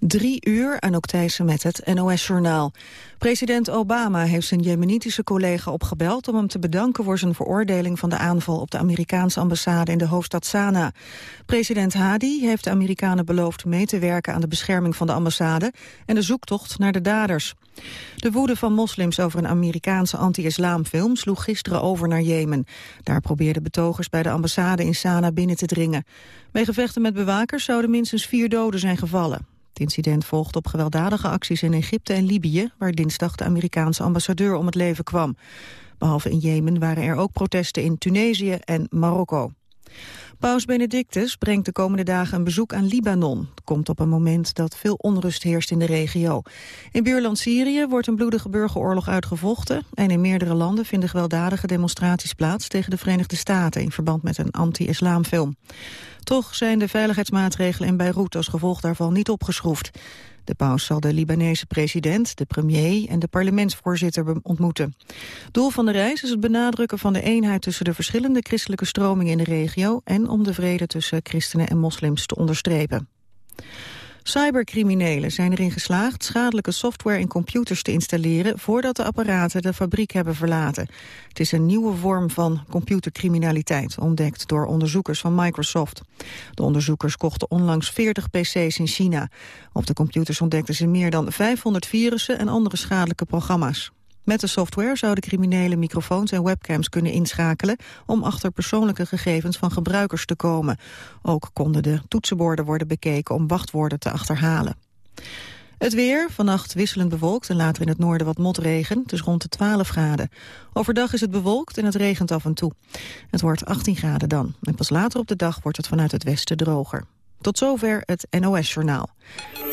Drie uur aan Thijssen met het NOS-journaal. President Obama heeft zijn jemenitische collega opgebeld... om hem te bedanken voor zijn veroordeling van de aanval... op de Amerikaanse ambassade in de hoofdstad Sanaa. President Hadi heeft de Amerikanen beloofd mee te werken... aan de bescherming van de ambassade en de zoektocht naar de daders. De woede van moslims over een Amerikaanse anti-islamfilm... sloeg gisteren over naar Jemen. Daar probeerden betogers bij de ambassade in Sanaa binnen te dringen. Bij gevechten met bewakers zouden minstens vier doden zijn gevallen. Incident volgt op gewelddadige acties in Egypte en Libië... waar dinsdag de Amerikaanse ambassadeur om het leven kwam. Behalve in Jemen waren er ook protesten in Tunesië en Marokko. Paus Benedictus brengt de komende dagen een bezoek aan Libanon. Het komt op een moment dat veel onrust heerst in de regio. In buurland Syrië wordt een bloedige burgeroorlog uitgevochten... en in meerdere landen vinden gewelddadige demonstraties plaats... tegen de Verenigde Staten in verband met een anti-islamfilm. Toch zijn de veiligheidsmaatregelen in Beirut als gevolg daarvan niet opgeschroefd. De paus zal de Libanese president, de premier en de parlementsvoorzitter ontmoeten. Doel van de reis is het benadrukken van de eenheid tussen de verschillende christelijke stromingen in de regio en om de vrede tussen christenen en moslims te onderstrepen. Cybercriminelen zijn erin geslaagd schadelijke software in computers te installeren voordat de apparaten de fabriek hebben verlaten. Het is een nieuwe vorm van computercriminaliteit, ontdekt door onderzoekers van Microsoft. De onderzoekers kochten onlangs 40 pc's in China. Op de computers ontdekten ze meer dan 500 virussen en andere schadelijke programma's. Met de software zouden criminelen microfoons en webcams kunnen inschakelen om achter persoonlijke gegevens van gebruikers te komen. Ook konden de toetsenborden worden bekeken om wachtwoorden te achterhalen. Het weer, vannacht wisselend bewolkt en later in het noorden wat motregen. Is rond de 12 graden. Overdag is het bewolkt en het regent af en toe. Het wordt 18 graden dan. En pas later op de dag wordt het vanuit het westen droger. Tot zover het NOS-journaal.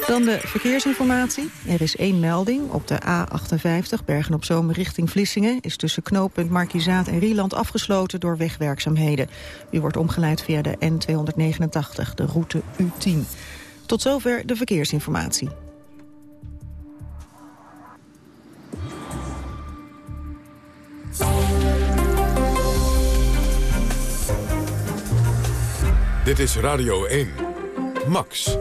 Dan de verkeersinformatie. Er is één melding. Op de A58 Bergen-op-Zoom richting Vlissingen... is tussen knooppunt Markizaat en Rieland afgesloten door wegwerkzaamheden. U wordt omgeleid via de N289, de route U10. Tot zover de verkeersinformatie. Dit is Radio 1. Max.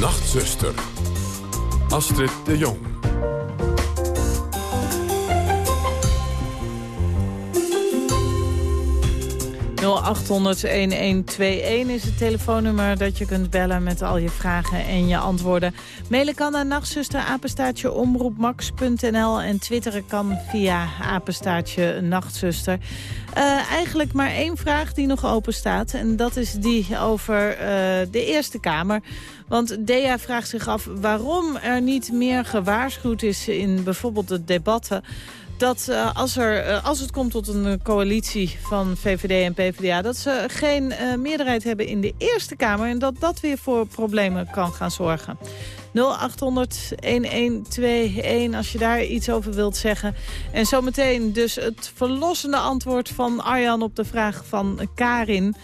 Nachtzuster. Astrid de Jong. 0800-1121 is het telefoonnummer dat je kunt bellen met al je vragen en je antwoorden. Mailen kan naar nachtzuster, en twitteren kan via apenstaartje nachtzuster. Uh, eigenlijk maar één vraag die nog open staat en dat is die over uh, de Eerste Kamer. Want Dea vraagt zich af waarom er niet meer gewaarschuwd is in bijvoorbeeld de debatten dat uh, als, er, uh, als het komt tot een eh, coalitie van VVD en PvdA... dat ze geen meerderheid hebben in de Eerste Kamer... en dat dat weer voor problemen kan gaan zorgen. 0800-1121 als je daar iets over wilt zeggen. En zometeen dus het verlossende antwoord van Arjan op de vraag van Karin...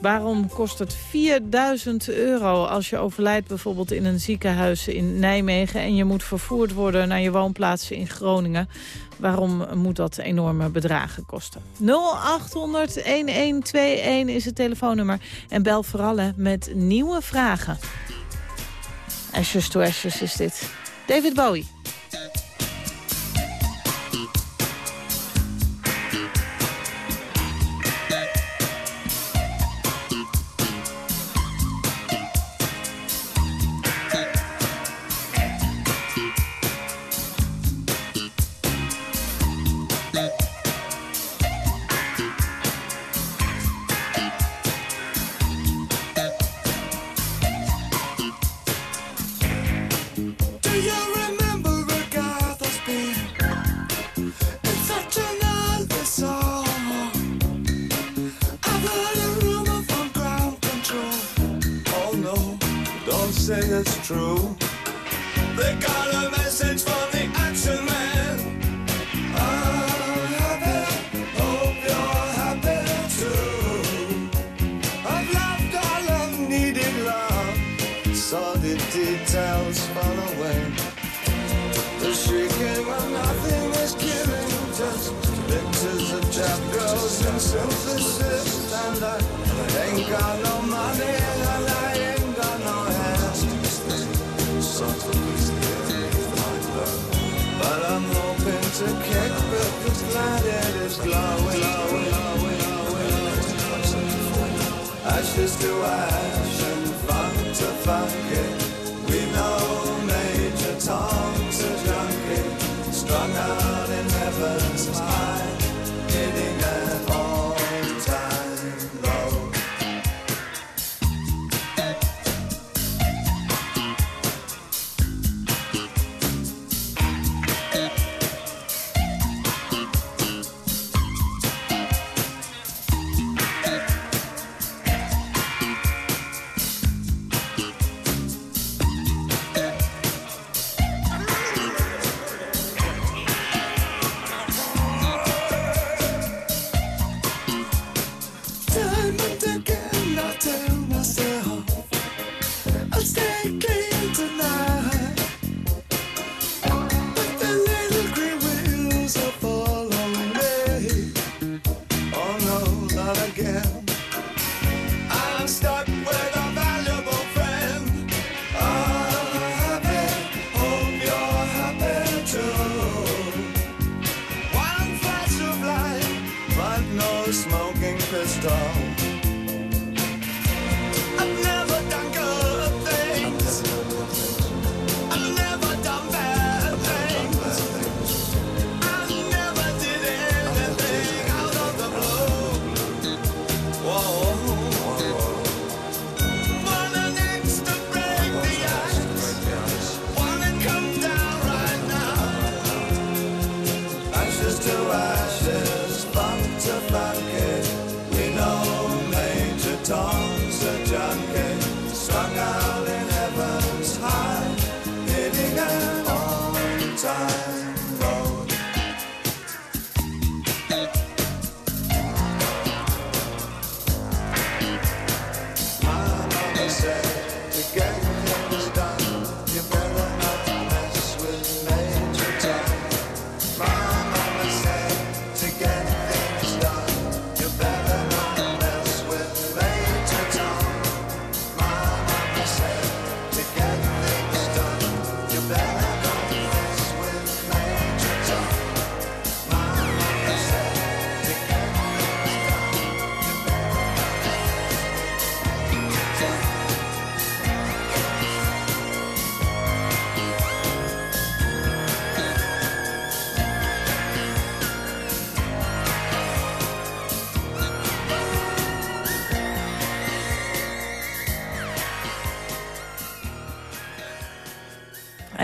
Waarom kost het 4000 euro als je overlijdt bijvoorbeeld in een ziekenhuis in Nijmegen... en je moet vervoerd worden naar je woonplaats in Groningen? Waarom moet dat enorme bedragen kosten? 0800-1121 is het telefoonnummer. En bel vooral met nieuwe vragen. Ashes to Ashes is dit. David Bowie.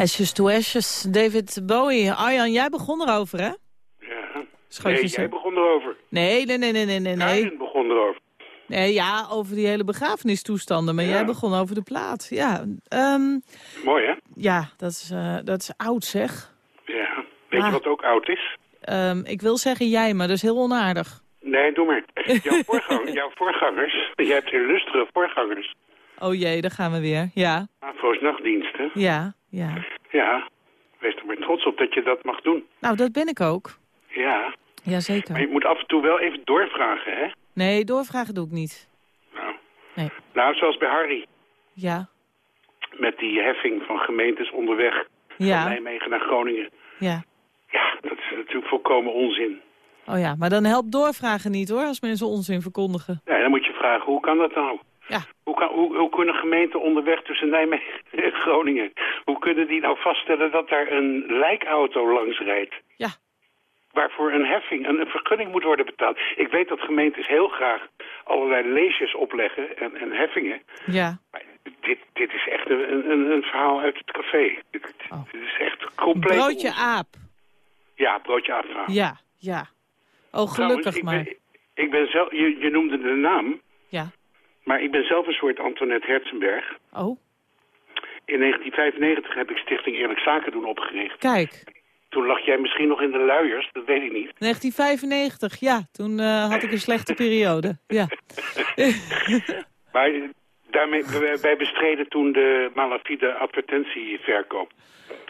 Ashes to Ashes, David Bowie. Arjan, jij begon erover, hè? Ja. Schootjes, nee, jij begon erover. Nee, nee, nee, nee, nee, nee. Karin begon erover. Nee, ja, over die hele begrafenistoestanden. Maar Ja. jij begon over de plaat. Ja, ehm, Mooi, hè? ja dat, is, eh, dat is oud, zeg. Ja. Weet Ah. je wat ook oud is? Ehm, ik wil zeggen jij, maar dat is heel onaardig. Nee, doe maar. Jouw, voorgang, jouw voorgangers, jij hebt illustere voorgangers. Oh jee, daar gaan we weer. Ja, AFO's nachtdiensten. ja, ja. Ja. Wees er maar trots op dat je dat mag doen. Nou, dat ben ik ook. Ja. Maar Jazeker. je moet af en toe wel even doorvragen, hè? Nee, doorvragen doe ik niet. Nou, Nee. nou zoals bij Harry. Ja, Met die heffing van gemeentes onderweg. Van ja, Nijmegen naar Groningen. ja. Ja, dat is natuurlijk volkomen onzin. Oh ja, maar dan helpt doorvragen niet hoor, als mensen onzin verkondigen. Ja, dan moet je vragen, hoe kan dat nou? Ja, Hoe, kan, hoe, hoe kunnen gemeenten onderweg tussen Nijmegen en Groningen... hoe kunnen die nou vaststellen dat daar een lijkauto langs rijdt? ja, Waarvoor een heffing, een, een vergunning moet worden betaald. Ik weet dat gemeentes heel graag allerlei leesjes opleggen en, en heffingen. ja. Maar dit, dit is echt een, een, een verhaal uit het café. Dit, Oh. dit is echt compleet... Broodje aap. Ja, broodje aapverhaal. Ja, ja. Oh, Trouwens, gelukkig ik maar. Ben, ik ben zelf, je, je noemde de naam, Ja. Maar ik ben zelf een soort Antoinette Herzenberg. Oh, In 1995 heb ik Stichting Eerlijk Zaken doen opgericht. kijk. Toen lag jij misschien nog in de luiers, dat weet ik niet. 1995, ja. Toen eh, had ik een slechte periode. Ja. Maar daarmee, wij- bestreden toen de malafide advertentieverkoop.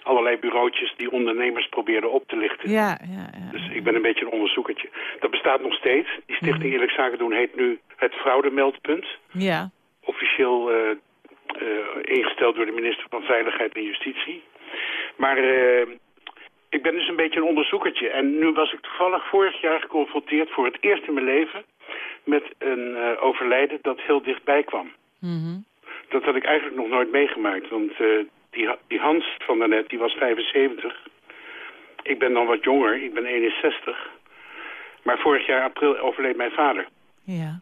Allerlei bureautjes die ondernemers probeerden op te lichten. Ja, ja, ja. Dus ik ben een beetje een onderzoekertje. Dat bestaat nog steeds. Die Stichting Eerlijk Zaken doen heet nu het fraudemeldpunt. Ja. Officieel eh, eh, ingesteld door de minister van Veiligheid en Justitie. Maar eh, ik ben dus een beetje een onderzoekertje. En nu was ik toevallig vorig jaar geconfronteerd voor het eerst in mijn leven... met een overlijden dat heel dichtbij kwam. Mhm. Dat had ik eigenlijk nog nooit meegemaakt. Want eh, die, die Hans van daarnet, die was 75. Ik ben dan wat jonger, ik ben 61. Maar vorig jaar april overleed mijn vader. Ja.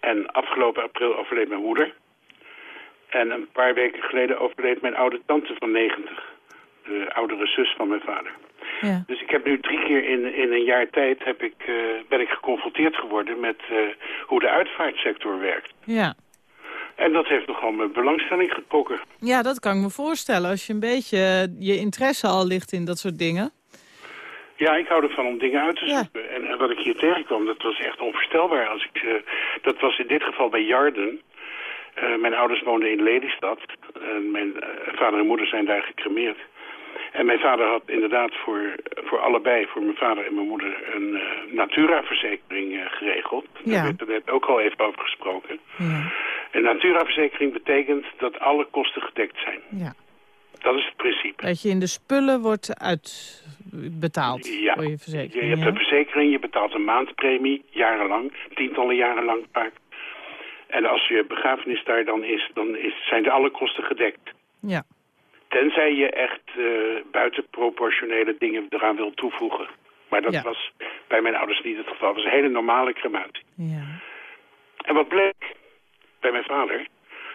En afgelopen april overleed mijn moeder. En een paar weken geleden overleed mijn oude tante van 90. De oudere zus van mijn vader. Ja. Dus ik heb nu drie keer in, in een jaar tijd heb ik, eh, ben ik geconfronteerd geworden met eh, hoe de uitvaartsector werkt. Ja. En dat heeft nogal mijn belangstelling getrokken. Ja, dat kan ik me voorstellen. Als je een beetje eh, je interesse al ligt in dat soort dingen. Ja, ik hou ervan om dingen uit te Ja. zoeken. En, en wat ik hier tegenkwam, dat was echt onvoorstelbaar. Als ik, eh, dat was in dit geval bij Jarden. Eh, mijn ouders woonden in Lelystad. En mijn vader en moeder zijn daar gecremeerd. En mijn vader had inderdaad voor, voor allebei, voor mijn vader en mijn moeder, een eh, Natura-verzekering geregeld. Ja. Daar werd er net ook al even over gesproken. Ja. Een Natura-verzekering betekent dat alle kosten gedekt zijn. ja. Dat is het principe. Dat je in de spullen wordt uitbetaald Ja, voor je je verzekering. hebt ja. een verzekering, je betaalt een maandpremie, jarenlang, tientallen jaren lang vaak. En als je begrafenis daar dan is, dan is, zijn de alle kosten gedekt. Ja. Tenzij je echt eh, buitenproportionele dingen eraan wil toevoegen. Maar dat Ja. was bij mijn ouders niet het geval. Het was een hele normale crematie. Ja. En wat bleek bij mijn vader?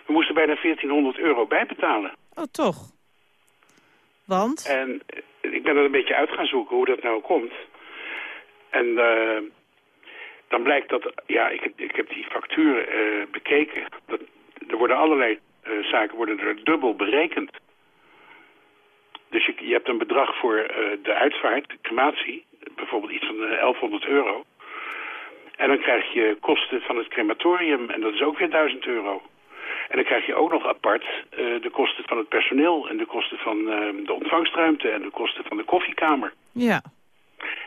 We moesten bijna 1400 euro bijbetalen. Oh, toch? Want? En eh, ik ben er een beetje uit gaan zoeken hoe dat nou komt. En eh, dan blijkt dat, ja, ik, heb- ik heb die facturen eh, bekeken. Dat, er worden allerlei zaken worden er dubbel berekend. Dus je, je hebt een bedrag voor de uitvaart, de crematie, bijvoorbeeld iets van eh, 1100 euro. En dan krijg je kosten van het crematorium en dat is ook weer 1000 euro. En dan krijg je ook nog apart eh, de kosten van het personeel en de kosten van eh, de ontvangstruimte en de kosten van de koffiekamer. Ja.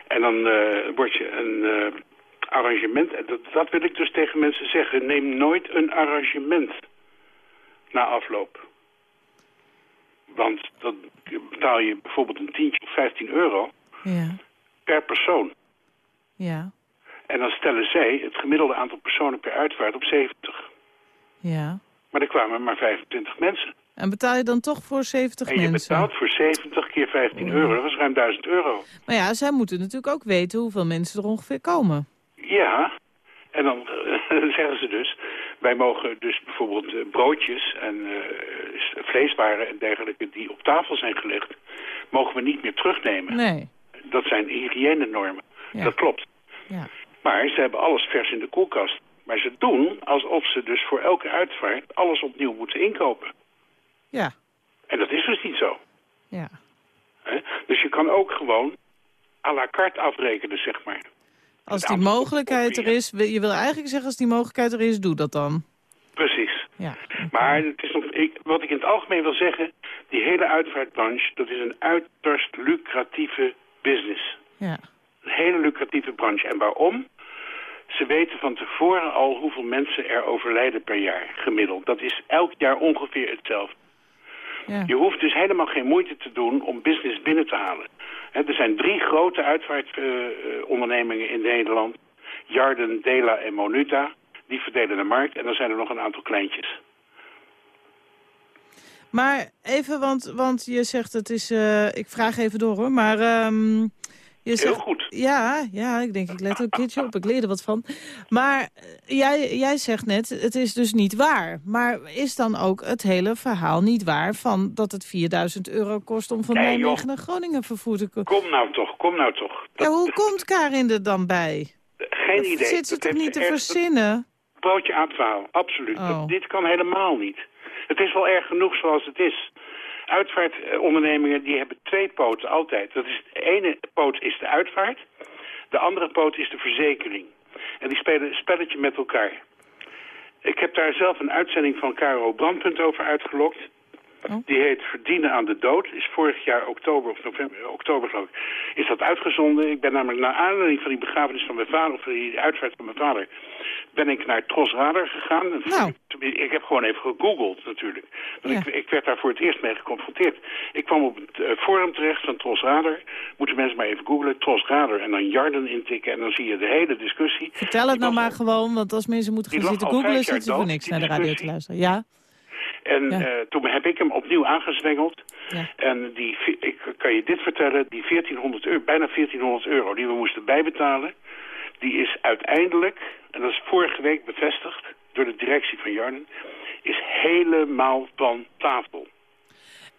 En dan eh word je een arrangement, en dat, dat wil ik dus tegen mensen zeggen, neem nooit een arrangement na afloop. Want dan betaal je bijvoorbeeld een tientje of 15 euro Ja. per persoon. Ja. En dan stellen zij het gemiddelde aantal personen per uitvaart op 70. Ja. Maar er kwamen maar 25 mensen. En betaal je dan toch voor 70 En je mensen? betaalt voor 70 keer 15 euro. Dat was ruim 1000 euro. Maar ja, zij moeten natuurlijk ook weten hoeveel mensen er ongeveer komen. Ja, en dan eh, zeggen ze dus... wij mogen dus bijvoorbeeld eh, broodjes en s- vleeswaren en dergelijke... die op tafel zijn gelegd, mogen we niet meer terugnemen. Nee. Dat zijn hygiënenormen. Ja. Dat klopt. Ja. Maar ze hebben alles vers in de koelkast. Maar ze doen alsof ze dus voor elke uitvaart alles opnieuw moeten inkopen. Ja. En dat is dus niet zo. Ja. Dus je kan ook gewoon à la carte afrekenen, zeg maar. Als Het die mogelijkheid er is, je wil eigenlijk zeggen als die mogelijkheid er is, doe dat dan. Precies. Ja. Maar het is nog, ik, wat ik in het algemeen wil zeggen... die hele uitvaartbranche, dat is een uiterst lucratieve business. Ja. Een hele lucratieve branche. En waarom? Ze weten van tevoren al hoeveel mensen er overlijden per jaar, gemiddeld. Dat is elk jaar ongeveer hetzelfde. Ja. Je hoeft dus helemaal geen moeite te doen om business binnen te halen. Er zijn drie grote uitvaartondernemingen in Nederland. Jarden, Dela en Monuta. Die verdelen de markt. En dan zijn er nog een aantal kleintjes. Maar even, want, want je zegt het is... eh, ik vraag even door hoor, maar... ehm, je zegt, goed. Ja, ja, ik denk ik let ook een keertje op. Ik leer er wat van. Maar eh, jij, jij zegt net, het is dus niet waar. Maar is dan ook het hele verhaal niet waar... van dat het 4000 euro kost om van Nee, Nijmegen joh. naar Groningen vervoerd te komen? Kom nou toch, kom nou toch. Ja, hoe komt Karin er dan bij? Geen Dat idee. zit ze Dat toch niet te verzinnen? broodje aapverhaal, absoluut. Oh. Dat- dit kan helemaal niet. Het is wel erg genoeg zoals het is. Uitvaartondernemingen die hebben twee poten altijd. Dat is, de ene poot is de uitvaart, de andere poot is de verzekering. En die spelen een spelletje met elkaar. Ik heb daar zelf een uitzending van Caro Brandpunt over uitgelokt. Die heet Verdienen aan de Dood. Is vorig jaar oktober of november, oktober geloof ik, is dat uitgezonden. Ik ben namelijk naar aanleiding van die begrafenis van mijn vader, of die uitvaart van mijn vader, ben ik naar Trosrader gegaan. Nou. Ik heb gewoon even gegoogeld natuurlijk. Want Ja. ik, ik werd daar voor het eerst mee geconfronteerd. Ik kwam op het eh, forum terecht van Trosrader. Moeten mensen maar even googlen. Trosrader en dan Jarden intikken. En dan zie je de hele discussie. Vertel het Die nou maar gewoon, want als mensen moeten gaan zitten googlen... zitten ze voor niks naar de radio te luisteren. Ja? En Ja. eh, toen heb ik hem opnieuw aangezwengeld. Ja. En die, ik kan je dit vertellen, die 1400 euro, bijna 1400 euro die we moesten bijbetalen, die is uiteindelijk, en dat is vorige week bevestigd door de directie van Jarden, is helemaal van tafel.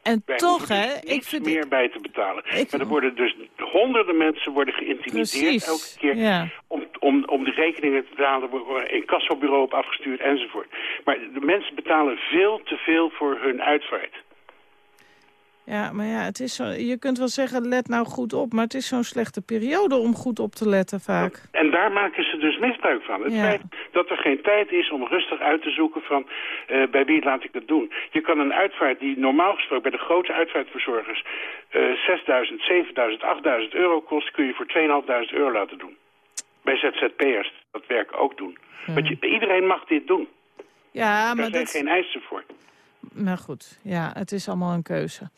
En Wij toch, hè, dus ik vind... meer bij te betalen. Ik- Maar er worden dus honderden mensen worden geïntimideerd Precies, elke keer ja. om, om, om de rekeningen te betalen, er een kassobureau op afgestuurd enzovoort. Maar de mensen betalen veel te veel voor hun uitvaart. Ja, maar ja, het is zo, je kunt wel zeggen, let nou goed op. Maar het is zo'n slechte periode om goed op te letten vaak. En daar maken ze dus misbruik van. Het Ja. feit dat er geen tijd is om rustig uit te zoeken van eh, bij wie laat ik dat doen. Je kan een uitvaart die normaal gesproken bij de grote uitvaartverzorgers eh 6.000, 7.000, 8.000 euro kost, kun je voor 2.500 euro laten doen. Bij ZZP'ers dat werk ook doen. Want je, iedereen mag dit doen. Ja, Daar maar zijn dat... geen eisen voor. Maar goed, ja, het is allemaal een keuze.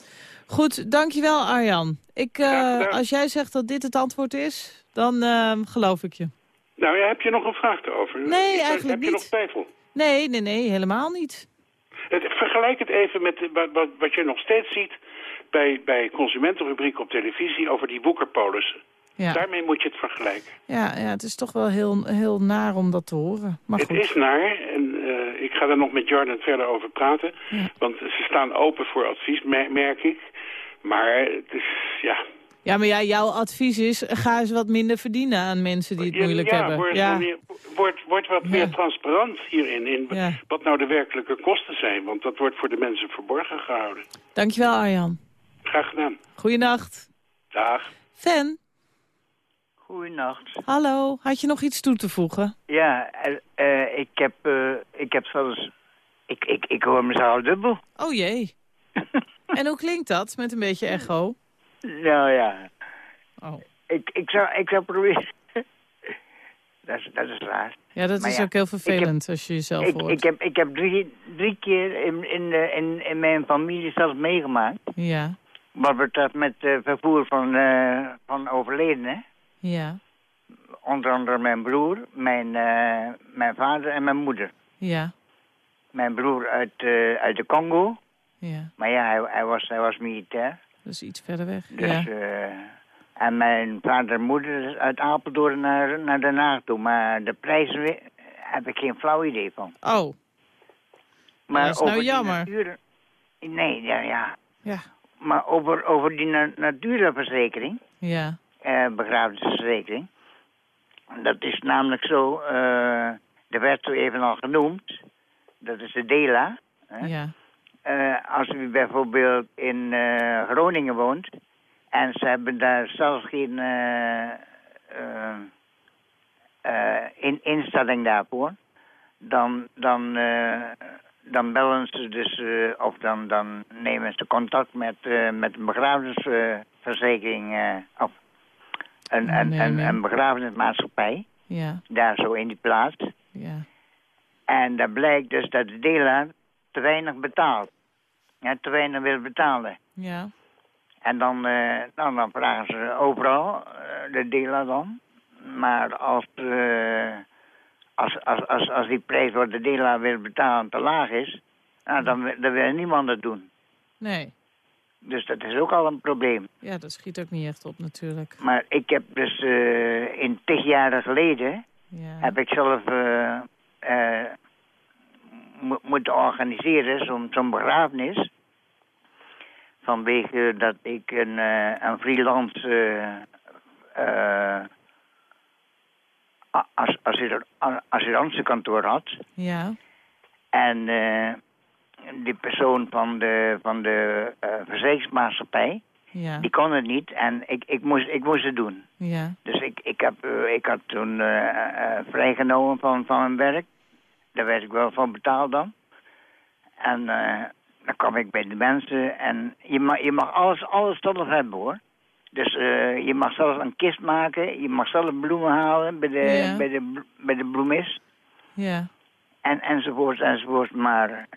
Goed, dankjewel Arjan. Ik, eh, als jij zegt dat dit het antwoord is, dan eh, geloof ik je. Nou ja, heb je nog een vraag erover? Nee, Is er- eigenlijk Heb je niet. nog twijfel? Nee, nee, nee, helemaal niet. Het, vergelijk het even met wat, wat, wat je nog steeds ziet bij, bij consumentenrubrieken op televisie over die woekerpolissen. Ja, Daarmee moet je het vergelijken. ja, ja het is toch wel heel, heel naar om dat te horen. Maar Het goed. is naar, en ga daar nog met Jordan verder over praten. Ja. Want ze staan open voor advies, mer- merk ik. Maar het is, ja... Ja, maar ja, jouw advies is, ga eens wat minder verdienen aan mensen die het Ja, moeilijk ja, hebben. Word, ja, Meer, word, wat meer transparant hierin. In wat nou de werkelijke kosten zijn. Want dat wordt voor de mensen verborgen gehouden. dankjewel Arjan. Graag gedaan. Goeienacht. Dag. Fan, Goedenacht. hallo. Had je nog iets toe te voegen? Ja, eh, eh, ik heb, eh, ik heb zelfs, ik, ik, ik hoor mezelf dubbel. Oh jee. en hoe klinkt dat met een beetje echo? nou ja, Oh. ik, ik, zou, ik zou proberen. dat, is, dat is raar. Ja, dat Maar is ja, ook heel vervelend als je jezelf Ik, hoort. ik heb, ik heb drie, drie keer in, in, in, in mijn familie zelfs meegemaakt. Ja, Wat betreft met eh, vervoer van, eh, van overledenen. Ja, Onder andere mijn broer, mijn, eh, mijn vader en mijn moeder. ja, Mijn broer uit, eh, uit de Congo. ja. Maar ja, hij, hij, was, hij was militair. Dat is iets verder weg. Dus, ja. eh, en mijn vader en moeder uit Apeldoorn naar, naar Den Haag toe. Maar de prijzen heb ik geen flauw idee van. Oh, Maar dat is nou over die jammer. natuur- Nee, ja, ja. ja, Maar over, over die na natuurverzekering, ja, eh, begrafenisverzekering. Dat is namelijk zo, eh er werd zo even al genoemd. Dat is de DELA. hè. ja, Eh, als u bijvoorbeeld in Groningen woont en ze hebben daar zelfs geen in, instelling daarvoor, dan, dan, dan bellen ze dus, eh, of dan, dan nemen ze contact met, met een begrafenisverzekering, of een, een, Nee, een, nee. een begrafenismaatschappij, ja, daar zo in die plaats. ja. En dan blijkt dus dat de dealer te weinig betaalt. Ja, te weinig wil betalen. ja. En dan, nou, dan vragen ze overal, eh, de dealer dan. Maar als, eh, als, als, als, als die prijs wat de dealer wil betalen te laag is, nou, dan, dan wil niemand het doen. Nee, Dus dat is ook al een probleem. ja, dat schiet ook niet echt op natuurlijk. Maar ik heb dus eh, in tig jaren geleden, Ja, heb ik zelf mo- moeten organiseren, zo'n zo'n begrafenis. Vanwege dat ik een, een freelance assurantiekantoor had. ja, En eh, die persoon van de, van de eh, verzekeringsmaatschappij, ja, die kon het niet. En ik, ik, moest, ik moest het doen. ja, Dus ik, ik, heb, eh, ik had toen eh, vrijgenomen van, van mijn werk. Daar werd ik wel van betaald dan. En dan kwam ik bij de mensen en je mag, je mag alles, alles zelf hebben hoor. Dus eh, je mag zelf een kist maken, je mag zelf bloemen halen bij de, bij de, bij de bloemist. Ja. En, enzovoort, enzovoort. Maar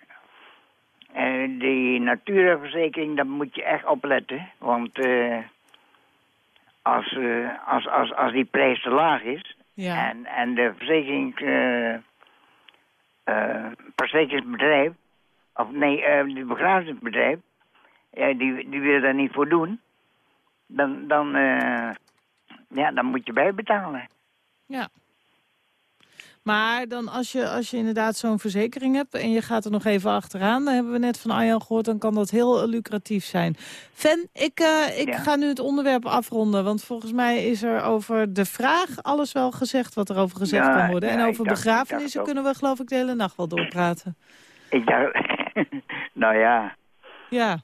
eh, die natuurverzekering, daar moet je echt opletten. Want eh, als, eh, als, als, als die prijs te laag is Ja. en, en de verzekering, eh, verzekeringsbedrijf, of nee, die begrafenisbedrijf, die, die wil daar niet voor doen, dan, dan, eh, ja, dan moet je bijbetalen. Ja. Maar dan als je, als je inderdaad zo'n verzekering hebt en je gaat er nog even achteraan, dan hebben we net van Arjan gehoord, dan kan dat heel lucratief zijn. Fen, ik, eh, ik Ja. ga nu het onderwerp afronden, want volgens mij is er over de vraag alles wel gezegd wat er over gezegd Ja, kan worden. en over dacht- begrafenissen kunnen we geloof ik de hele nacht wel doorpraten. Ik dacht, nou ja, Ja,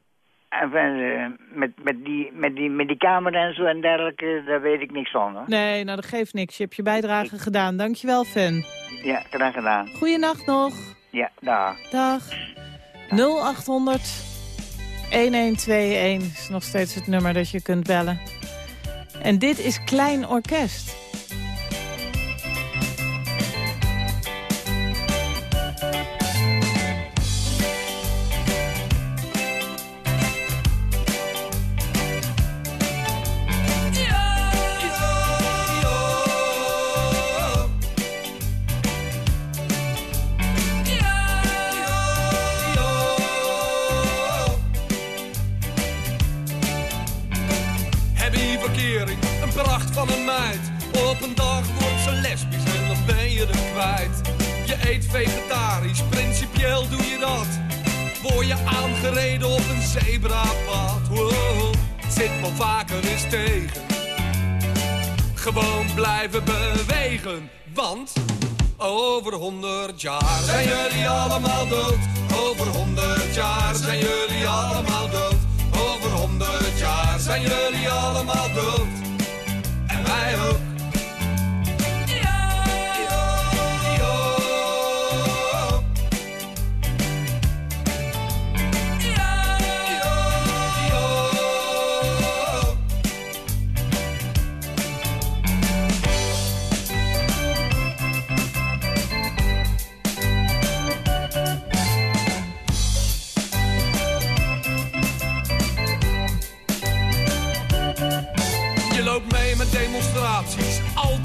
met, met, die, met, die, met die camera en zo en dergelijke, daar weet ik niks van. Hoor. nee, nou dat geeft niks. Je hebt je bijdrage gedaan. Dankjewel, Fen. Ja, graag gedaan. Goeienacht nog. Ja, dag. Dag. 0800 1121 is nog steeds het nummer dat je kunt bellen. En dit is Klein Orkest.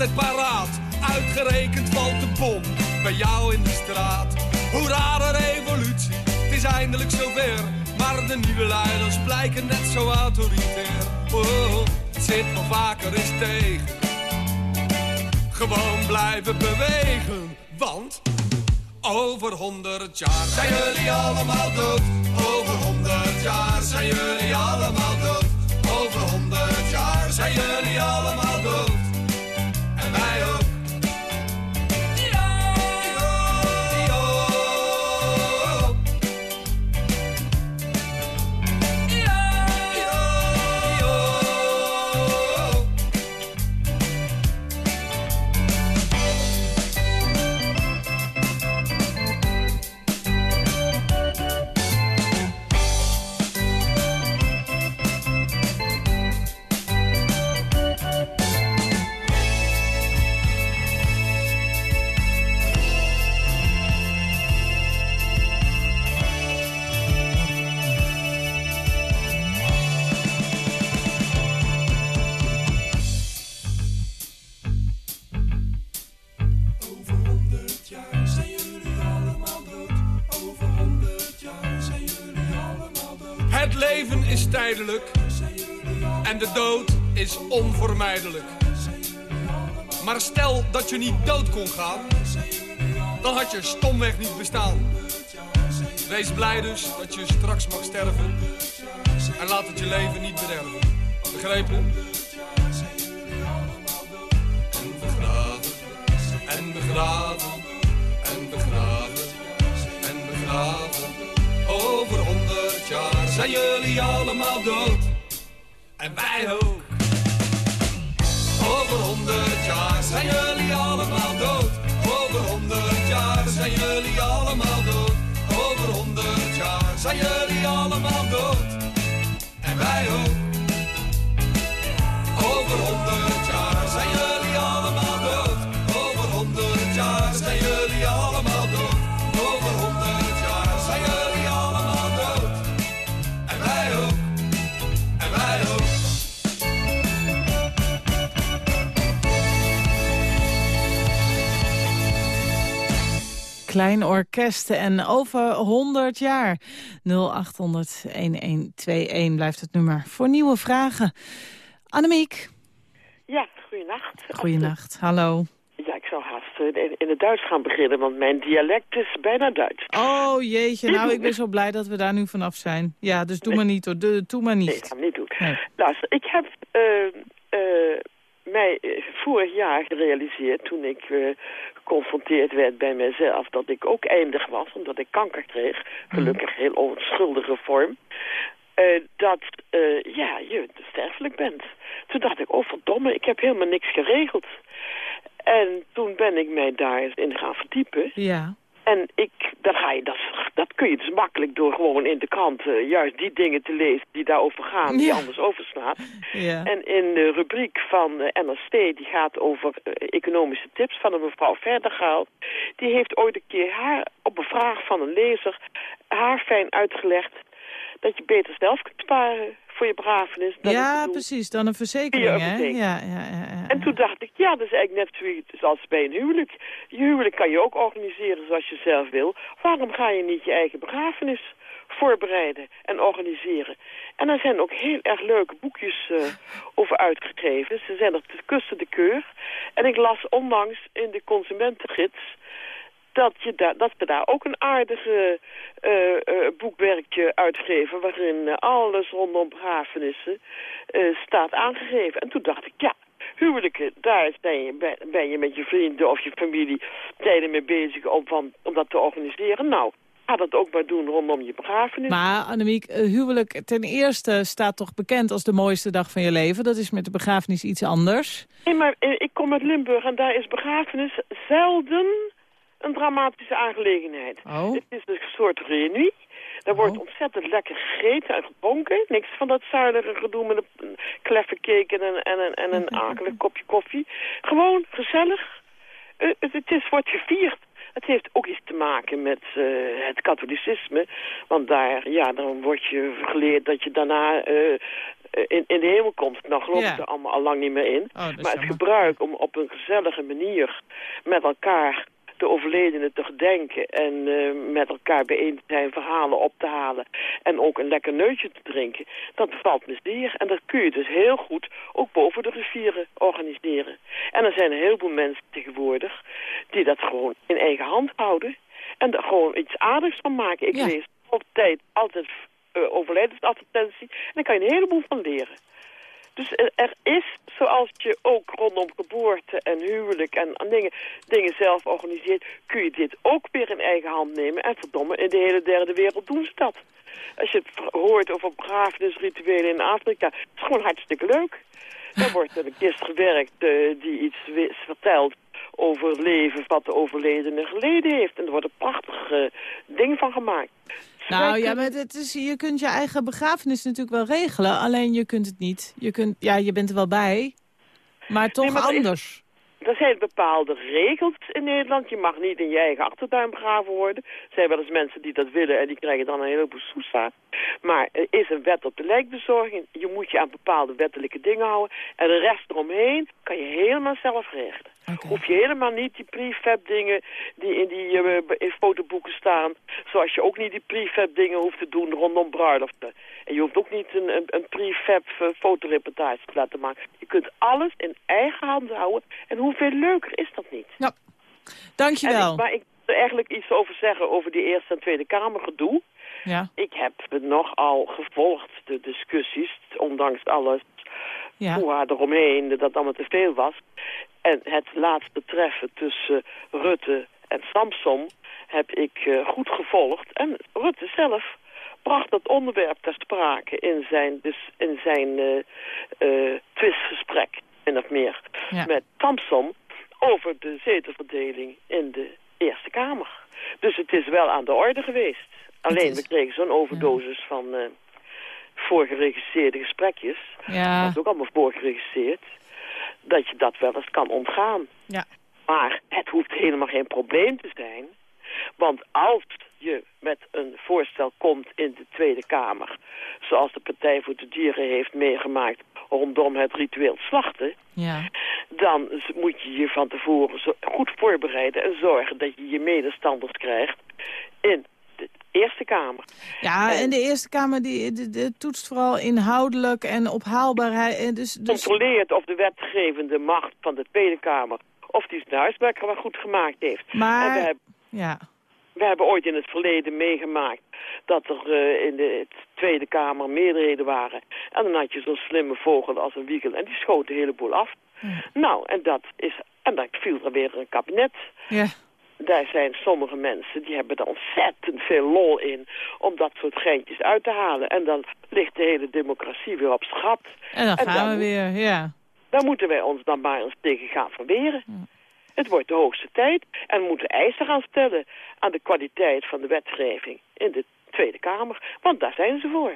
Altijd paraat. Uitgerekend valt de bom bij jou in de straat. Hoe rare revolutie, het is eindelijk zover. Maar de nieuwe leiders blijken net zo autoritair. Oh, het zit wel vaker eens tegen. Gewoon blijven bewegen, want over honderd jaar zijn jullie allemaal dood. Over honderd jaar zijn jullie allemaal dood. Over honderd jaar zijn jullie allemaal Maar stel dat je niet dood kon gaan, dan had je stomweg niet bestaan. Wees blij dus dat je straks mag sterven en laat het je leven niet bederven. Begrepen? En begraven en begraven en begraven en begraven. Over honderd jaar zijn jullie allemaal dood en wij ook. Over honderd jaar zijn jullie allemaal dood. Over honderd jaar zijn jullie allemaal dood. Over honderd jaar zijn jullie allemaal dood. En wij ook. Over honderd jaar zijn jullie Klein orkest en over 100 jaar. 0800-1121 blijft het nummer voor nieuwe vragen. Annemiek, Ja, goeienacht. goeienacht. Hallo. Ja, ik zou haast eh, in, het Duits gaan beginnen, want mijn dialect is bijna Duits. Oh jeetje, nou ik ben zo blij dat we daar nu vanaf zijn. Ja, dus doe maar niet hoor, doe, doe maar Nee, niet. gaan we niet doen. Nee. Luister, ik heb eh, eh, mij eh, vorig jaar gerealiseerd, toen ik eh, geconfronteerd werd bij mezelf, dat ik ook eindig was, omdat ik kanker kreeg. Gelukkig heel onschuldige vorm. eh, dat eh, ja, je sterfelijk bent. Toen dacht ik, oh verdomme, ik heb helemaal niks geregeld. En toen ben ik mij daar in gaan verdiepen. Ja, En ik, dan ga je, dat, dat kun je dus makkelijk door gewoon in de krant eh, juist die dingen te lezen die daarover gaan, die Ja. anders overslaat. ja. En in de rubriek van eh, NRC, die gaat over eh, economische tips van een mevrouw Verdergaal, die heeft ooit een keer haar, op een vraag van een lezer, haar fijn uitgelegd dat je beter zelf kunt sparen voor je begrafenis. dan het te Ja, precies, dan een verzekering, hè? ja, ja, ja, En toen dacht ik, ja, dat is eigenlijk net zoiets als bij een huwelijk. Je huwelijk kan je ook organiseren zoals je zelf wil. Waarom ga je niet je eigen begrafenis voorbereiden en organiseren? En er zijn ook heel erg leuke boekjes eh, over uitgegeven. Ze zijn er kussen de keur. En ik las onlangs in de consumentengids dat, je daar dat ze daar ook een aardige eh, eh, boekwerkje uitgeven... waarin alles rondom begrafenissen staat aangegeven. En toen dacht ik, ja, huwelijken, daar ben je, ben- je met je vrienden of je familie tijden mee bezig om, van, om dat te organiseren. Nou, ga dat ook maar doen rondom je begrafenis. Maar Annemiek, eh, huwelijk ten eerste staat toch bekend als de mooiste dag van je leven. Dat is met de begrafenis iets anders. Nee, maar eh, ik kom uit Limburg en daar is begrafenis zelden een dramatische aangelegenheid. Oh. Het is een soort reunie. Daar wordt Oh. ontzettend lekker gegeten en gedronken. Niks van dat zuinige gedoe met een- kleffe cake en een, en een, en een akelig kopje koffie. Gewoon gezellig. Eh, het, is, wordt gevierd. Het heeft ook iets te maken met eh, het katholicisme. Want daar, ja, dan wordt je geleerd dat je daarna eh, in, in de hemel komt. Nou geloof ik er allemaal al lang niet meer in. Oh, maar het gebruik om op een gezellige manier met elkaar de overledenen te gedenken en eh, met elkaar bijeen zijn, verhalen op te halen en ook een lekker neutje te drinken, dat bevalt me zeer. En dat kun je dus heel goed ook boven de rivieren organiseren. En er zijn een heleboel mensen tegenwoordig die dat gewoon in eigen hand houden en er gewoon iets aardigs van maken. Ik Ja. lees altijd, altijd eh, overlijdensadvertentie en daar kan je een heleboel van leren. Dus er, er is, zoals je ook rondom geboorte en huwelijk en en dingen, dingen zelf organiseert, kun je dit ook weer in eigen hand nemen. En verdomme, in de hele derde wereld doen ze dat. Als je het hoort over begrafenisrituelen in Afrika, het is gewoon hartstikke leuk. Daar wordt een kist gewerkt eh, die iets vertelt over het leven wat de overledene geleden heeft. En er wordt een prachtig eh, ding van gemaakt. Nou ja, maar het is, je kunt je eigen begrafenis natuurlijk wel regelen. Alleen je kunt het niet. Je, kunt, ja, je bent er wel bij, maar toch Nee, maar er is- anders. Er zijn bepaalde regels in Nederland. Je mag niet in je eigen achtertuin begraven worden. Er zijn wel eens mensen die dat willen en die krijgen dan een heleboel soesa. Maar er is een wet op de lijkbezorging. Je moet je aan bepaalde wettelijke dingen houden. En de rest eromheen kan je helemaal zelf regelen. Hoef je helemaal niet die prefab dingen die in die eh, in fotoboeken staan. Zoals je ook niet die prefab dingen hoeft te doen rondom bruiloften. En je hoeft ook niet een, een, een prefab eh, fotoreportage te laten maken. Je kunt alles in eigen hand houden. En hoeveel leuker is dat niet? En Dankjewel. ik, maar ik wil eigenlijk iets over zeggen over die Eerste en Tweede Kamer gedoe. Ja, Ik heb het nogal gevolgd, de discussies, ondanks alles ja. eromheen, dat dat allemaal te veel was. En het laatste treffen tussen Rutte en Samson heb ik eh, goed gevolgd. En Rutte zelf bracht dat onderwerp ter sprake in zijn, dus in zijn eh, twistgesprek, min of meer, Ja. met Samson over de zetelverdeling in de Eerste Kamer. Dus het is wel aan de orde geweest. Alleen, is- we kregen zo'n overdosis van voorgeregisseerde gesprekjes. Ja, Dat is ook allemaal voorgeregisseerd. Dat je dat wel eens kan ontgaan. ja. Maar het hoeft helemaal geen probleem te zijn. Want als je met een voorstel komt in de Tweede Kamer... zoals de Partij voor de Dieren heeft meegemaakt rondom het ritueel slachten... ja. dan moet je je van tevoren goed voorbereiden... en zorgen dat je je medestanders krijgt in Eerste Kamer. Ja, En- de Eerste Kamer die, die toetst vooral inhoudelijk en op haalbaarheid. en Dus, dus, Controleert of de wetgevende macht van de Tweede Kamer... of die zijn huiswerk wel goed gemaakt heeft. En we maar, hebben ja, We hebben ooit in het verleden meegemaakt dat er eh, in de Tweede Kamer meerderheden waren. En dan had je zo'n slimme vogel als een wiegel en die schoot een heleboel af. Nou, en dat is, en dan viel er weer een kabinet. ja, Daar zijn sommige mensen, die hebben er ontzettend veel lol in om dat soort geintjes uit te halen. En dan ligt de hele democratie weer op schat. en dan En gaan dan we moet- weer, ja. Daar moeten wij ons dan maar eens tegen gaan verweren. Het wordt de hoogste tijd en we moeten eisen gaan stellen aan de kwaliteit van de wetgeving in de Tweede Kamer. Want daar zijn ze voor.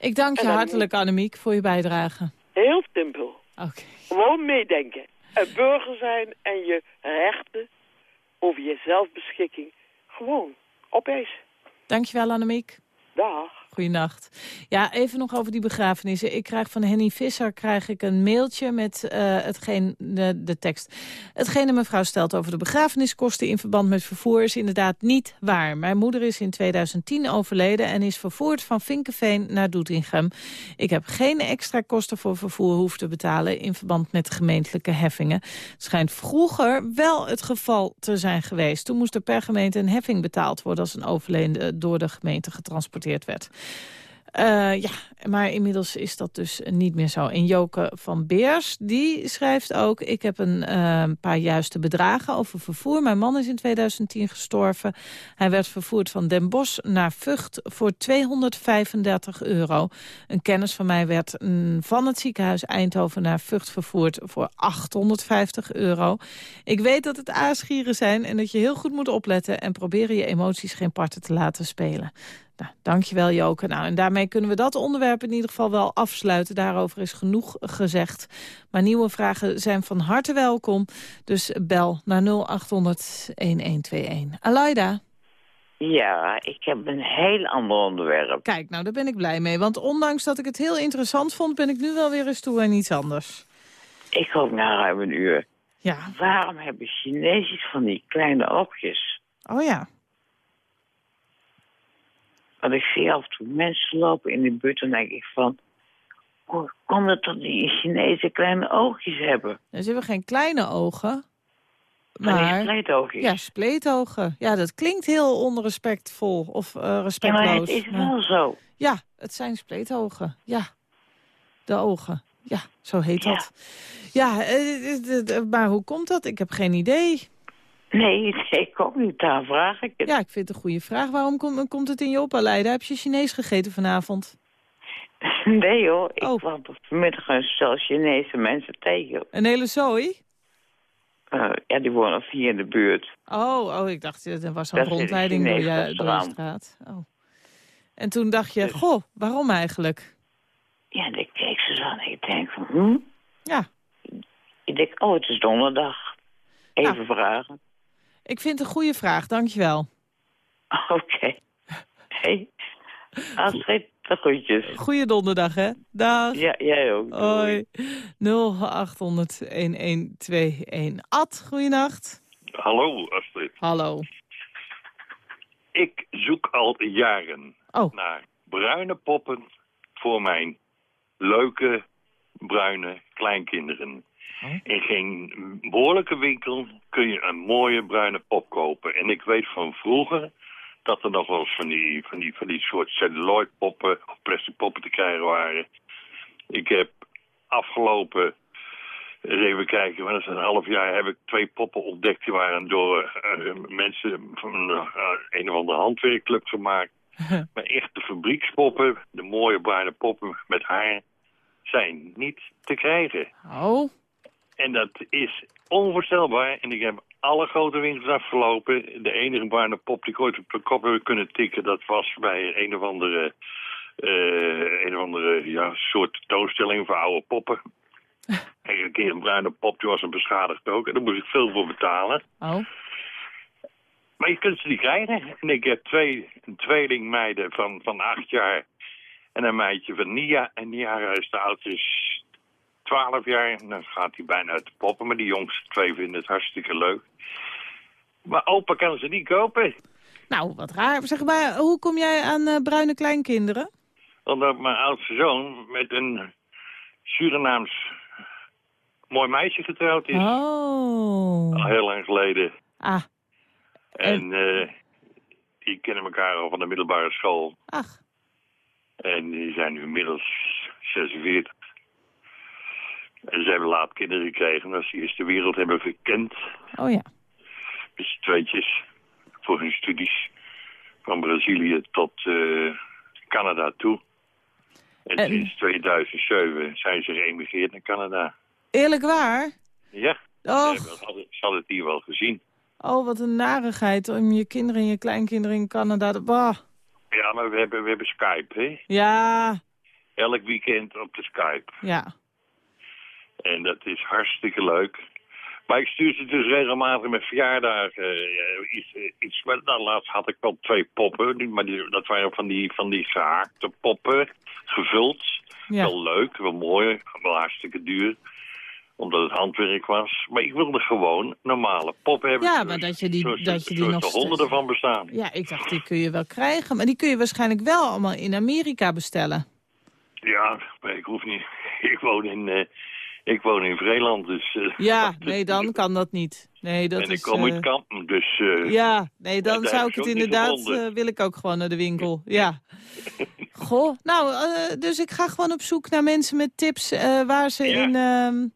Ik dank je hartelijk, Annemiek, voor je bijdrage. Heel simpel. Oké. Gewoon meedenken. Een burger zijn en je rechten over je zelfbeschikking gewoon opeisen. Dankjewel, Annemiek. Dag. Goeienacht. Ja, even nog over die begrafenissen. Ik krijg van Henny Visser krijg ik een mailtje met eh, hetgeen, de, de tekst. Hetgene mevrouw stelt over de begrafeniskosten in verband met vervoer is inderdaad niet waar. Mijn moeder is in 2010 overleden en is vervoerd van Vinkenveen naar Doetinchem. Ik heb geen extra kosten voor vervoer hoeven te betalen in verband met gemeentelijke heffingen. Het schijnt vroeger wel het geval te zijn geweest. Toen moest er per gemeente een heffing betaald worden als een overledene door de gemeente getransporteerd werd. Eh, ja, maar inmiddels is dat dus niet meer zo. En Joke van Beers, die schrijft ook... ik heb een eh, paar juiste bedragen over vervoer. Mijn man is in 2010 gestorven. Hij werd vervoerd van Den Bosch naar Vught voor 235 euro. Een kennis van mij werd mm, van het ziekenhuis Eindhoven naar Vught vervoerd... voor 850 euro. Ik weet dat het aasgieren zijn en dat je heel goed moet opletten... en proberen je emoties geen parten te laten spelen. Nou, dankjewel Joke. Nou, en daarmee kunnen we dat onderwerp in ieder geval wel afsluiten. Daarover is genoeg gezegd. Maar nieuwe vragen zijn van harte welkom. Dus bel naar 0800-1121. Aleida, Ja, ik heb een heel ander onderwerp. kijk, nou daar ben ik blij mee. Want ondanks dat ik het heel interessant vond... ben ik nu wel weer eens toe aan iets anders. Ik ook na ruim een uur. Ja, Waarom hebben Chinezen van die kleine oogjes? oh ja. Want ik zie af en toe mensen lopen in de buurt en denk ik van... Hoe komt het dat die Chinezen kleine oogjes hebben? Ze hebben geen kleine ogen. Maar spleetoogjes. ja, spleetogen. Ja, dat klinkt heel onrespectvol of eh, Ja, maar respectloos. het is wel zo. Ja, het zijn spleetogen. Ja, de ogen. Ja, zo heet Ja. dat. Ja, eh, eh, maar hoe komt dat? Ik heb geen idee. Nee, ik ook niet. Daar vraag ik het. Ja, ik vind het een goede vraag. Waarom kom- komt het in je op, Aleida? Heb je Chinees gegeten vanavond? Nee hoor, ik Oh. kwam vanmiddag een stel Chinese mensen tegen. Een hele zooi? Eh, ja, die wonen vier in de buurt. Oh, oh ik dacht, eh, er was een Dat rondleiding door je, door restaurant. straat. Oh. En toen dacht je, Dus- goh, waarom eigenlijk? Ja, ik keek ze zo en ik denk van, hm? Ja, Ik denk, oh, het is donderdag. Even Ja. vragen. Ik vind het een goede vraag, dankjewel. Oké. Hey. Astrid, de groetjes. Goeie donderdag, hè? Dag. Ja, jij ook. Hoi. 0800-1121. Ad, goeienacht. Hallo Astrid. Hallo. Ik zoek al jaren Oh, naar bruine poppen voor mijn leuke bruine kleinkinderen. In geen behoorlijke winkel kun je een mooie bruine pop kopen. En ik weet van vroeger dat er nog wel eens van die, van die, van die soort celluloid poppen of plastic poppen te krijgen waren. Ik heb afgelopen, eens even kijken, maar dat is een half jaar, heb ik twee poppen ontdekt. Die waren door eh, mensen van eh, een of andere handwerkclub gemaakt. Maar echte fabriekspoppen, de mooie bruine poppen met haar, zijn niet te krijgen. oh. En dat is onvoorstelbaar. En ik heb alle grote winkels afgelopen. De enige bruine pop die ik ooit op de kop heb kunnen tikken... dat was bij een of andere, eh, een of andere ja, soort toonstelling voor oude poppen. En een keer een bruine pop, die was een beschadigd ook. En daar moest ik veel voor betalen. Oh. Maar je kunt ze niet krijgen. En ik heb twee tweelingmeiden van, van acht jaar en een meidje van Nia. En Nia is de oudste 12 jaar. En dan gaat hij bijna uit de poppen. Maar die jongste twee vinden het hartstikke leuk. Maar opa kan ze niet kopen. Nou, wat raar. Zeg maar, hoe kom jij aan eh, bruine kleinkinderen? Omdat mijn oudste zoon met een Surinaams mooi meisje getrouwd is. Oh. Al heel lang geleden. Ah, En eh, die kennen elkaar al van de middelbare school. ach. En die zijn nu inmiddels 46. En ze hebben laat kinderen gekregen. Dat ze eerst de wereld hebben verkend. Oh ja. Dus tweetjes voor hun studies. Van Brazilië tot eh, Canada toe. En, En- sinds 2007 zijn ze geëmigreerd naar Canada. Eerlijk waar? Ja, Och, ze hadden, ze hadden het hier wel gezien. oh, wat een narigheid om je kinderen en je kleinkinderen in Canada... te- Bah. Ja, maar we hebben, we hebben Skype, hè? Ja, Elk weekend op de Skype. ja. En dat is hartstikke leuk. Maar ik stuur ze dus regelmatig met verjaardagen. eh, iets, eh, iets, maar nou, laatst had ik wel twee poppen. Maar die, dat waren van die, van die gehaakte poppen. Gevuld. ja. Wel leuk, wel mooi. Wel hartstikke duur. Omdat het handwerk was. Maar ik wilde gewoon normale poppen hebben. Ja, maar dat je die- zoals- dat je die nog er honderden van bestaan. Ja, ik dacht, die kun je wel krijgen. Maar die kun je waarschijnlijk wel allemaal in Amerika bestellen. Ja, maar ik hoef niet. Ik woon in, eh, ik woon in Vreeland, dus... eh, Ja, nee, dan kan dat niet. Nee, dat en is... ik kom eh, uit Kampen, dus... eh, Ja, nee, dan zou ik het inderdaad... eh, wil ik ook gewoon naar de winkel. Ja. Goh, nou, eh, dus ik ga gewoon op zoek naar mensen met tips... eh, waar ze Ja. in... ehm,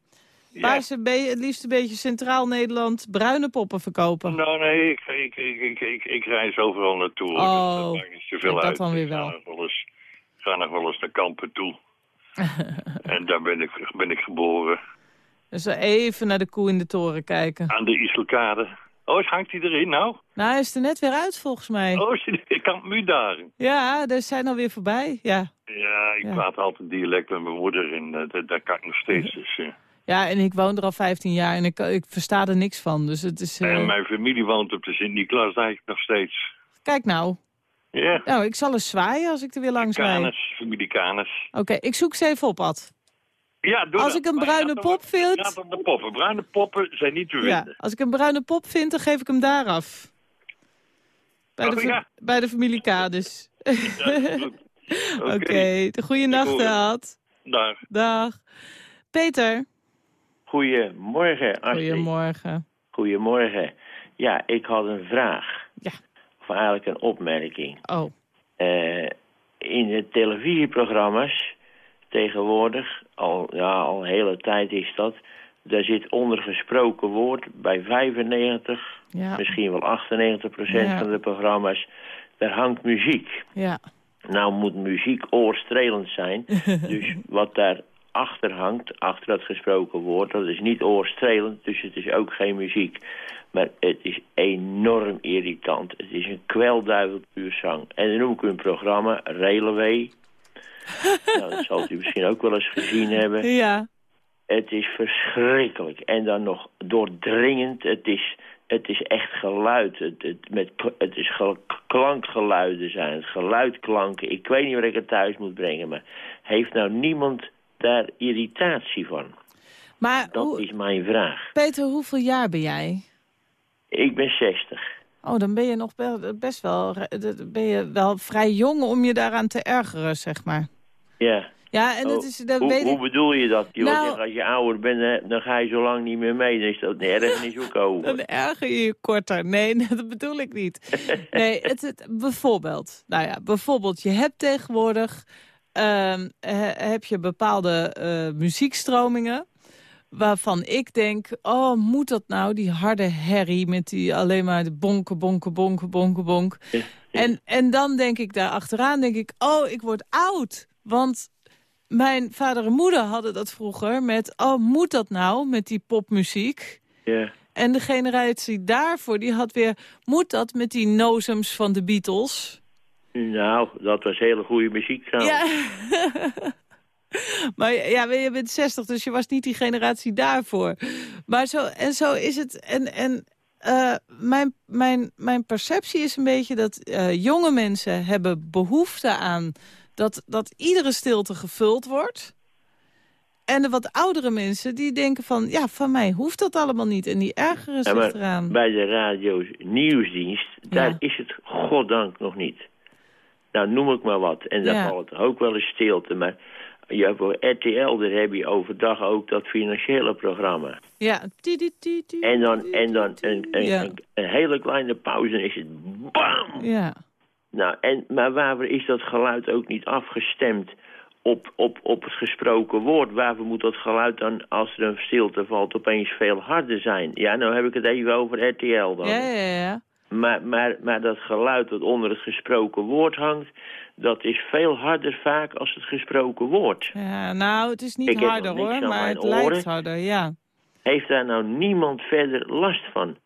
ja. Waar ze het liefst een beetje Centraal Nederland bruine poppen verkopen. Nou, nee, ik, ik, ik, ik, ik, ik reis overal naartoe. hoor. Oh, dat maakt niet zoveel dat uit. dan weer Ik wel. eens, ga nog wel eens naar Kampen toe. en daar ben ik, ben ik geboren. Dus even naar de koe in de toren kijken. Aan de Iselkade. Oh, hangt hij erin nou? Nou, hij is er net weer uit volgens mij. Oh, ik kan nu daar. Ja, er zijn alweer voorbij. Ja. Ja, ik Ja. praat altijd dialect met mijn moeder en eh, dat- daar kan ik nog steeds. Dus, eh. ja, en ik woon er al 15 jaar en ik, ik versta er niks van. Dus het is... eh, En mijn familie woont op de Sint-Niklaasdijk nog steeds. Kijk nou. Ja, Nou, ik zal eens zwaaien als ik er weer langs rijd. Oké, Canis, familie Canis. ik zoek ze even op, Ad. Ja, doe Als dat. ik een bruine pop vind- gaat om de poppen. Bruine poppen zijn niet te Ja, vinden. als ik een bruine pop vind, dan geef ik hem daar af. Bij, Oh, de, ja. bij de familie Kades. Ja, goed. Oké, Oké. goeienacht, Ik hoor het. Ad. Dag. Dag. Peter. Goedemorgen, Astrid. Goedemorgen. Goedemorgen. Ja, ik had een vraag. Ja. Eigenlijk een opmerking. Oh, Eh, in de televisieprogramma's tegenwoordig, al, ja, al hele tijd is dat... daar zit onder gesproken woord bij 95, ja. misschien wel 98 procent Ja. van de programma's... daar hangt muziek. Ja. Nou moet muziek oorstrelend zijn. dus wat daar achter hangt, achter dat gesproken woord, dat is niet oorstrelend, dus het is ook geen muziek. Maar het is enorm irritant. Het is een kwelduivel puur zang. En dan noem ik u een programma, Railway. nou, dat zal u misschien ook wel eens gezien hebben. Ja. Het is verschrikkelijk. En dan nog doordringend. Het is, het is echt geluid. Het, het, met, het is gel- klankgeluiden zijn het. Geluidklanken. Ik weet niet waar ik het thuis moet brengen. Maar heeft nou niemand daar irritatie van? Maar Dat hoe, is mijn vraag. Peter, hoeveel jaar ben jij? Ik ben 60. Oh, dan ben je nog be- best wel, ben je wel vrij jong om je daaraan te ergeren, zeg maar. Ja. Ja, en dat Oh, is, dat hoe, weet hoe bedoel je dat? Je Nou- als je ouder bent, dan ga je zo lang niet meer mee. Dan is dat nergens ook over. dan erger je je korter. Nee, dat bedoel ik niet. Nee, het, het, bijvoorbeeld, nou ja, bijvoorbeeld, je hebt tegenwoordig, heb je bepaalde eh, muziekstromingen, waarvan ik denk, oh, moet dat nou, die harde herrie met die alleen maar de bonken, bonken, bonken, bonken, bonk. En, en dan denk ik daar achteraan, denk ik, oh, ik word oud. Want mijn vader en moeder hadden dat vroeger met, oh, moet dat nou met die popmuziek? Ja. En de generatie daarvoor, die had weer... Moet dat met die nozems van de Beatles? Nou, dat was hele goede muziek trouwens. Ja. maar ja, je bent 60, dus je was niet die generatie daarvoor. Maar zo, en zo is het. En, en uh, mijn, mijn, mijn perceptie is een beetje dat uh, jonge mensen hebben behoefte aan... Dat, dat iedere stilte gevuld wordt. En de wat oudere mensen die denken van... ja, van mij hoeft dat allemaal niet. En die ergeren zich Ja, eraan. bij de radio's nieuwsdienst, daar is het goddank nog niet. Nou, noem ik maar wat. En daar Ja. valt ook wel eens stilte. Maar ja, voor RTL, daar heb je overdag ook dat financiële programma. Ja. En dan, en dan een, een, Ja. een, een hele kleine pauze en is het BAM! Ja. Nou, en, maar waarvoor is dat geluid ook niet afgestemd op, op, op het gesproken woord? Waarvoor moet dat geluid dan, als er een stilte valt, opeens veel harder zijn? Ja, nou heb ik het even over RTL dan. Ja, ja, ja. Maar, maar, maar dat geluid dat onder het gesproken woord hangt... dat is veel harder vaak als het gesproken woord. Ja, nou, het is niet Ik harder hoor, maar het lijkt oren. harder, ja. Heeft daar nou niemand verder last van?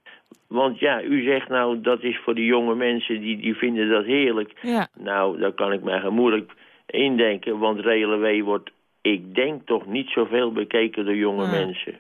Want ja, u zegt nou dat is voor de jonge mensen die, die vinden dat heerlijk. Ja. Nou, daar kan ik mij gemoedelijk indenken, want Relewee wordt, ik denk toch niet zoveel bekeken door jonge Ja. mensen.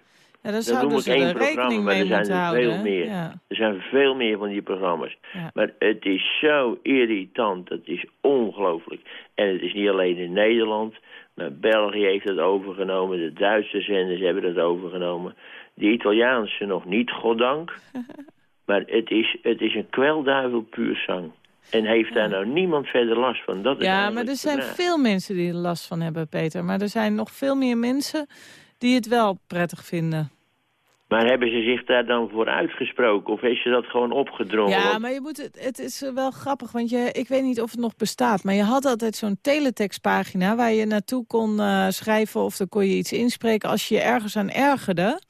Ja, daar Dan zouden noem ik ze één programma, rekening maar er zijn er houden. veel hè? meer. Ja. Er zijn veel meer van die programma's. Ja. Maar het is zo irritant, het is ongelooflijk. En het is niet alleen in Nederland, maar België heeft het overgenomen, de Duitse zenders hebben het overgenomen. De Italiaanse nog niet, goddank. maar het is, het is een kwelduivel puur zang. En heeft daar nou niemand verder last van? Dat is Ja, maar er zijn vraag. veel mensen die er last van hebben, Peter. Maar er zijn nog veel meer mensen die het wel prettig vinden. Maar hebben ze zich daar dan voor uitgesproken? Of heeft ze dat gewoon opgedrongen? Ja, maar je moet het, het is eh, wel grappig, want je, ik weet niet of het nog bestaat... maar je had altijd zo'n teletextpagina waar je naartoe kon eh, schrijven... of dan kon je iets inspreken als je je ergens aan ergerde.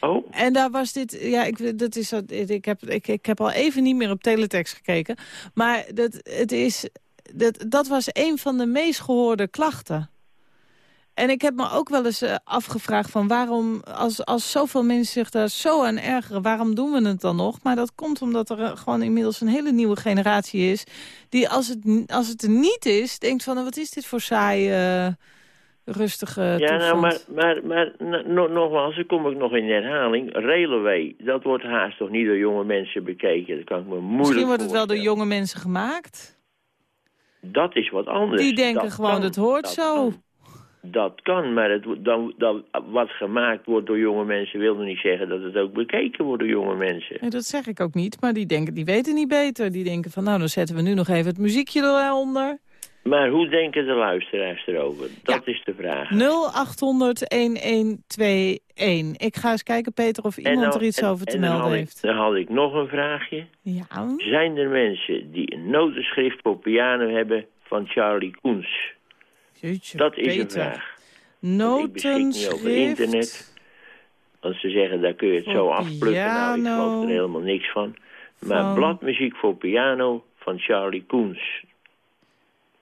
Oh. En daar was dit, ja, ik, dat is, dat- ik, heb, ik, ik heb al even niet meer op teletext gekeken. Maar dat, het is, dat, dat was een van de meest gehoorde klachten. En ik heb me ook wel eens eh, afgevraagd van waarom, als, als zoveel mensen zich daar zo aan ergeren, waarom doen we het dan nog? Maar dat komt omdat er eh, gewoon inmiddels een hele nieuwe generatie is, die als het, als het er niet is, denkt van, wat is dit voor saai, eh, rustige Ja, nou, maar, maar, maar no- no- nogmaals, dan kom ik nog in herhaling. Railway, dat wordt haast toch niet door jonge mensen bekeken. Dat kan ik me moeilijk Misschien wordt het wel door jonge mensen gemaakt. Dat is wat anders. Die denken Dat gewoon, kan, het hoort dat zo. kan. Dat kan, maar het, dan, dan, wat gemaakt wordt door jonge mensen... wil nog niet zeggen dat het ook bekeken wordt door jonge mensen. Nee, dat zeg ik ook niet, maar die, denken, die weten niet beter. Die denken van, nou, dan zetten we nu nog even het muziekje eronder. Maar hoe denken de luisteraars erover? Dat is de vraag. 0800-1121. Ik ga eens kijken, Peter, of iemand nou- er iets en- over te melden heeft. Ik, dan had ik nog een vraagje. Ja. Zijn er mensen die een notenschrift voor piano hebben van Charlie Koens? Jeetje, Dat is een Peter. vraag. Want Ik beschik niet over internet. Want ze zeggen, daar kun je het zo afplukken. Nou, ik piano. geloof er helemaal niks van. Maar Van- bladmuziek voor piano van Charlie Koens.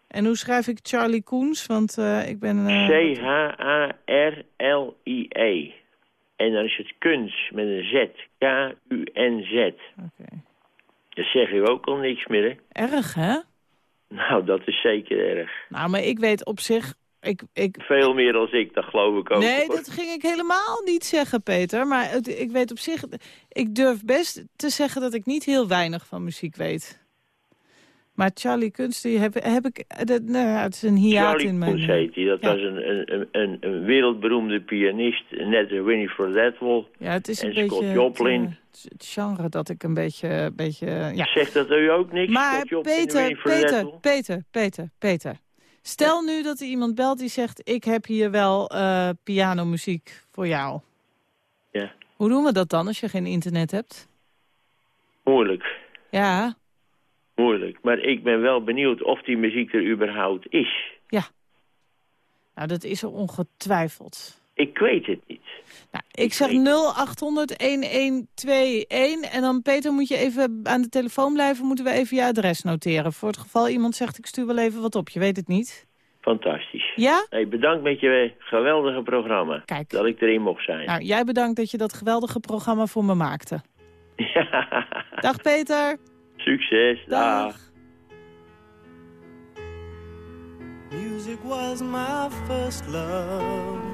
En hoe schrijf ik Charlie Koens? Want eh, ik ben... eh, C-H-A-R-L-I-E. En dan is het kunst met een Z. K-U-N-Z. Dat zeg u ook al niks meer, hè? Erg, hè? Nou, dat is zeker erg. Nou, maar ik weet op zich... Ik, ik, Veel meer dan ik, dat geloof ik ook. nee, dat ging ik helemaal niet zeggen, Peter. Maar het, ik weet op zich... Ik durf best te zeggen dat ik niet heel weinig van muziek weet. Maar Charlie Kunst, die heb, heb ik... Dat, nou, ja, het is een hiaat Charlie in mijn... Koens heet. Dat Ja. was een, een, een, een wereldberoemde pianist. Net als Winifred Atwell. Ja, het is een en Scott beetje Joplin. Het, genre dat ik een beetje... beetje ja. Zegt dat u ook niks? Maar Peter, Peter? Peter, Peter, Peter. Stel nu dat er iemand belt die zegt... ik heb hier wel eh pianomuziek voor jou. Ja, Hoe doen we dat dan als je geen internet hebt? moeilijk. Ja, Moeilijk. Maar ik ben wel benieuwd of die muziek er überhaupt is. nou dat is er ongetwijfeld. Ik weet het niet. Nou, ik zeg 0800-1121 en dan Peter moet je even aan de telefoon blijven... moeten we even je adres noteren. Voor het geval iemand zegt ik stuur wel even wat op. Je weet het niet. Fantastisch. Ja? Hey, bedankt met je geweldige programma. Kijk. Dat ik erin mocht zijn. Nou, jij bedankt dat je dat geweldige programma voor me maakte. Dag Peter. Succes. Dag. Dag. Music was my first love,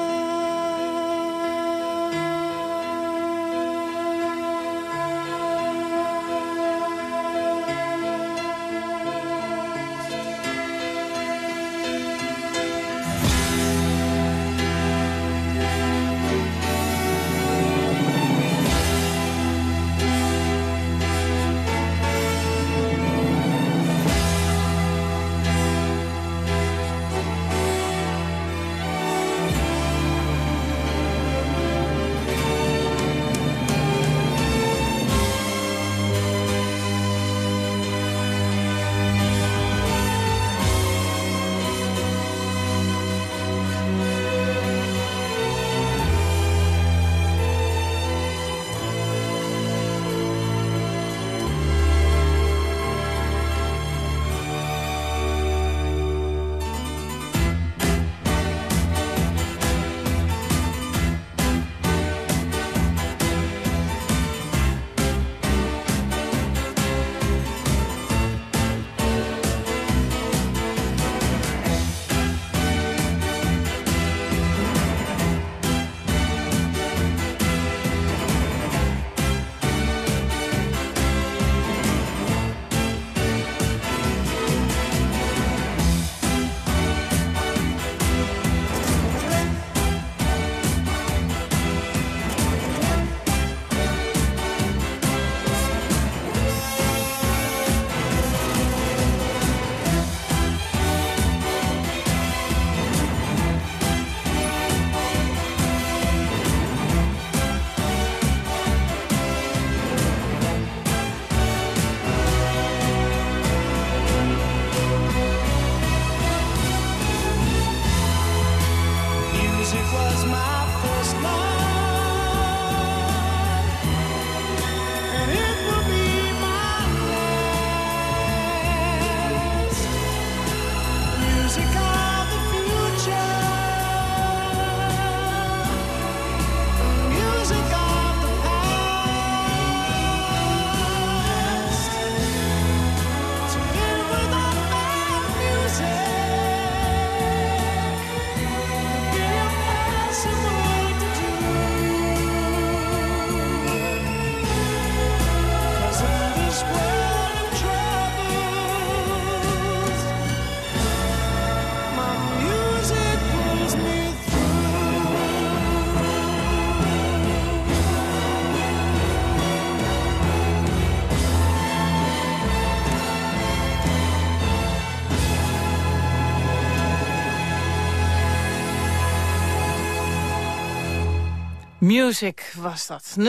Music was dat. 0800-1121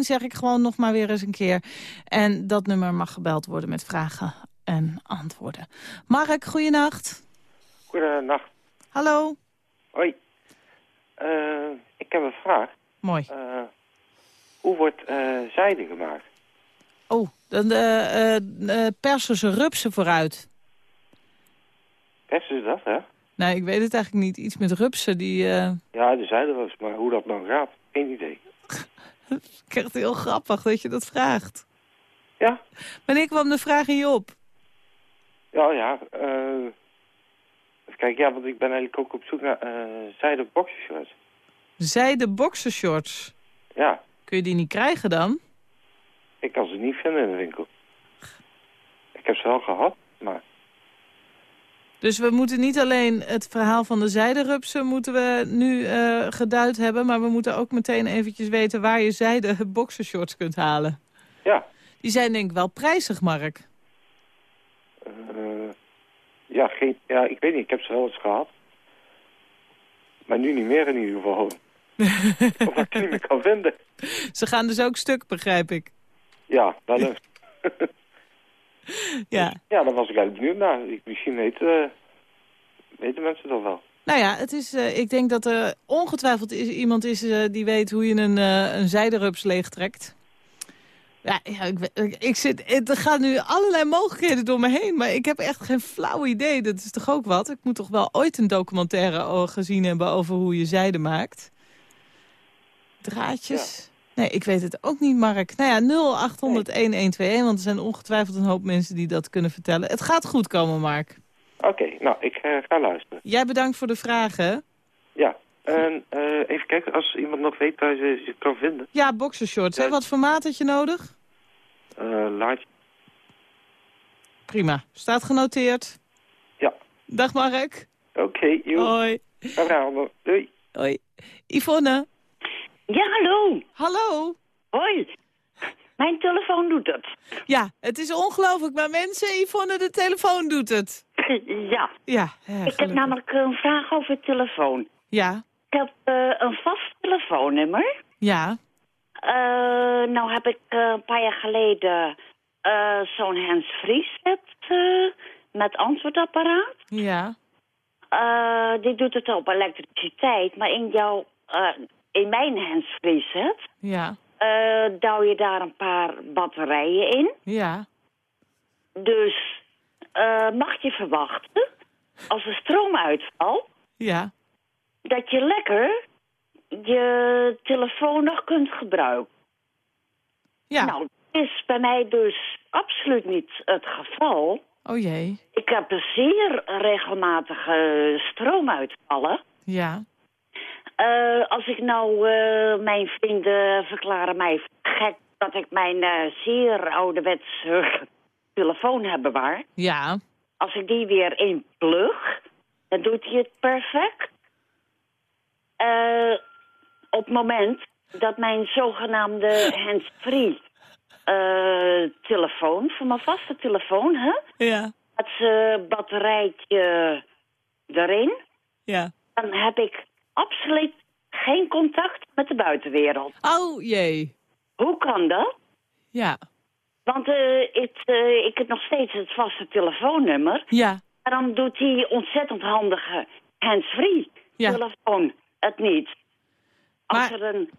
zeg ik gewoon nog maar weer eens een keer. En dat nummer mag gebeld worden met vragen en antwoorden. Mark, goeienacht. Goedenacht. Hallo. Hoi. Eh, ik heb een vraag. Mooi. Eh, hoe wordt eh, zijde gemaakt? Oh, dan persen ze rupsen vooruit. Persen ze dat, hè? Nou, ik weet het eigenlijk niet. Iets met rupsen, die... eh Ja, de zijde was, maar hoe dat nou gaat, geen idee. ik echt heel grappig dat je dat vraagt. Ja? Wanneer kwam de vraag in je op? Ja, ja. even kijken, ja, want ik ben eigenlijk ook op zoek naar eh zijde boxershorts. Zijde boxershorts. Ja, Kun je die niet krijgen dan? ik kan ze niet vinden in de winkel. Ik heb ze wel gehad, maar Dus we moeten niet alleen het verhaal van de zijderupsen moeten we nu eh, geduid hebben... maar we moeten ook meteen eventjes weten waar je zijde boxershorts kunt halen. Ja. Die zijn denk ik wel prijzig, Mark. eh, ja, geen, ja, ik weet niet, ik heb ze wel eens gehad. Maar nu niet meer in ieder geval. Omdat ik niet meer kan vinden. Ze gaan dus ook stuk, begrijp ik. Ja, wel een... Ja. Ja, daar was ik eigenlijk benieuwd naar. Ik, misschien weet, eh, weten mensen dat wel. Nou ja, het is, eh, ik denk dat er ongetwijfeld is, iemand is eh, die weet hoe je een, eh een zijderups leegtrekt. Ja, ja ik, ik, ik zit, het- er gaan nu allerlei mogelijkheden door me heen, maar ik heb echt geen flauw idee. Dat is toch ook wat? Ik moet toch wel ooit een documentaire gezien hebben over hoe je zijde maakt. Draadjes? Nee, ik weet het ook niet, Mark. Nou ja, 0800-1121, want er zijn ongetwijfeld een hoop mensen die dat kunnen vertellen. Het gaat goed komen, Mark. Oké, nou, ik eh, ga luisteren. Jij bedankt voor de vragen. Ja, en eh, even kijken, als iemand nog weet waar ze ze kan vinden. Ja, boxershorts. Hè? Wat voor maat had je nodig? Eh laat Prima. Staat genoteerd. Ja. Dag Mark. Oké, joh. Hoi. Dag, Doei. Hoi. Yvonne. Ja, hallo. Hallo. Hoi. Mijn telefoon doet het. Ja, het is ongelooflijk, maar mensen, Yvonne, de telefoon doet het. Ja. Ja, ik heb namelijk een vraag over telefoon. Ja. Ik heb eh, een vast telefoonnummer. Ja. Eh, nou heb ik eh, een paar jaar geleden eh, zo'n hands-free set eh, met antwoordapparaat. Ja. Eh, die doet het op elektriciteit, maar in jouw, eh, in mijn hands-free set Ja. eh douw je daar een paar batterijen in. Ja. Dus eh, mag je verwachten, als de stroom uitvalt, Ja. dat je lekker je telefoon nog kunt gebruiken. Ja. Nou, dat is bij mij dus absoluut niet het geval. Oh jee. Ik heb een zeer regelmatige stroomuitvallen. Ja. Eh, als ik nou, eh, mijn vrienden verklaren mij gek dat ik mijn eh, zeer ouderwetse telefoon heb bewaard. Ja. Als ik die weer inplug, dan doet hij het perfect. Op het moment dat mijn zogenaamde hands-free telefoon, van mijn vaste telefoon, hè, Ja. het batterijtje erin, Ja. dan heb ik absoluut geen contact met de buitenwereld. Oh jee. Hoe kan dat? Ja. Want eh, het, eh, ik heb nog steeds het vaste telefoonnummer. Ja. En dan doet die ontzettend handige hands-free Ja. telefoon het niet. Als er een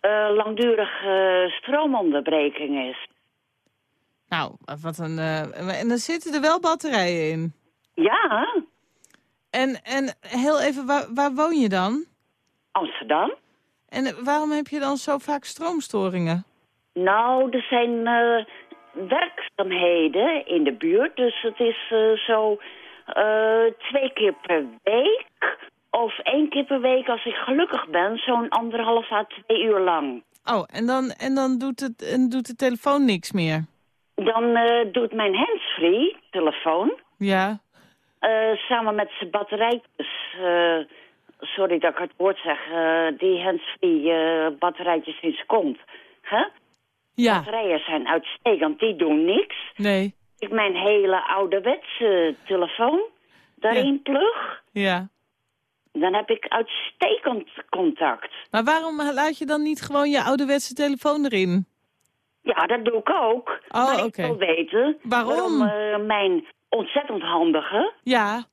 eh, langdurige stroomonderbreking is. Nou, wat een... en dan zitten er wel batterijen in. Ja. En, en heel even, waar, waar woon je dan? Amsterdam. En waarom heb je dan zo vaak stroomstoringen? Nou, er zijn eh, werkzaamheden in de buurt. Dus het is eh, zo eh, twee keer per week. Of één keer per week als ik gelukkig ben. Zo'n anderhalf à twee uur lang. Oh, en dan, en dan doet, het, en doet de telefoon niks meer? Dan doet mijn handsfree telefoon... Ja. Eh, samen met zijn batterijtjes... eh, sorry dat ik het woord zeg. eh, die handsfree batterijtjes in zijn kont. Hè? Ja. Batterijen zijn uitstekend. Die doen niks. Nee. Ik mijn hele ouderwetse telefoon daarin plug. Ja. Dan heb ik uitstekend contact. Maar waarom laat je dan niet gewoon je ouderwetse telefoon erin? Ja, dat doe ik ook. Oh, maar ik wil weten Waarom? eh, mijn ontzettend handige... Ja,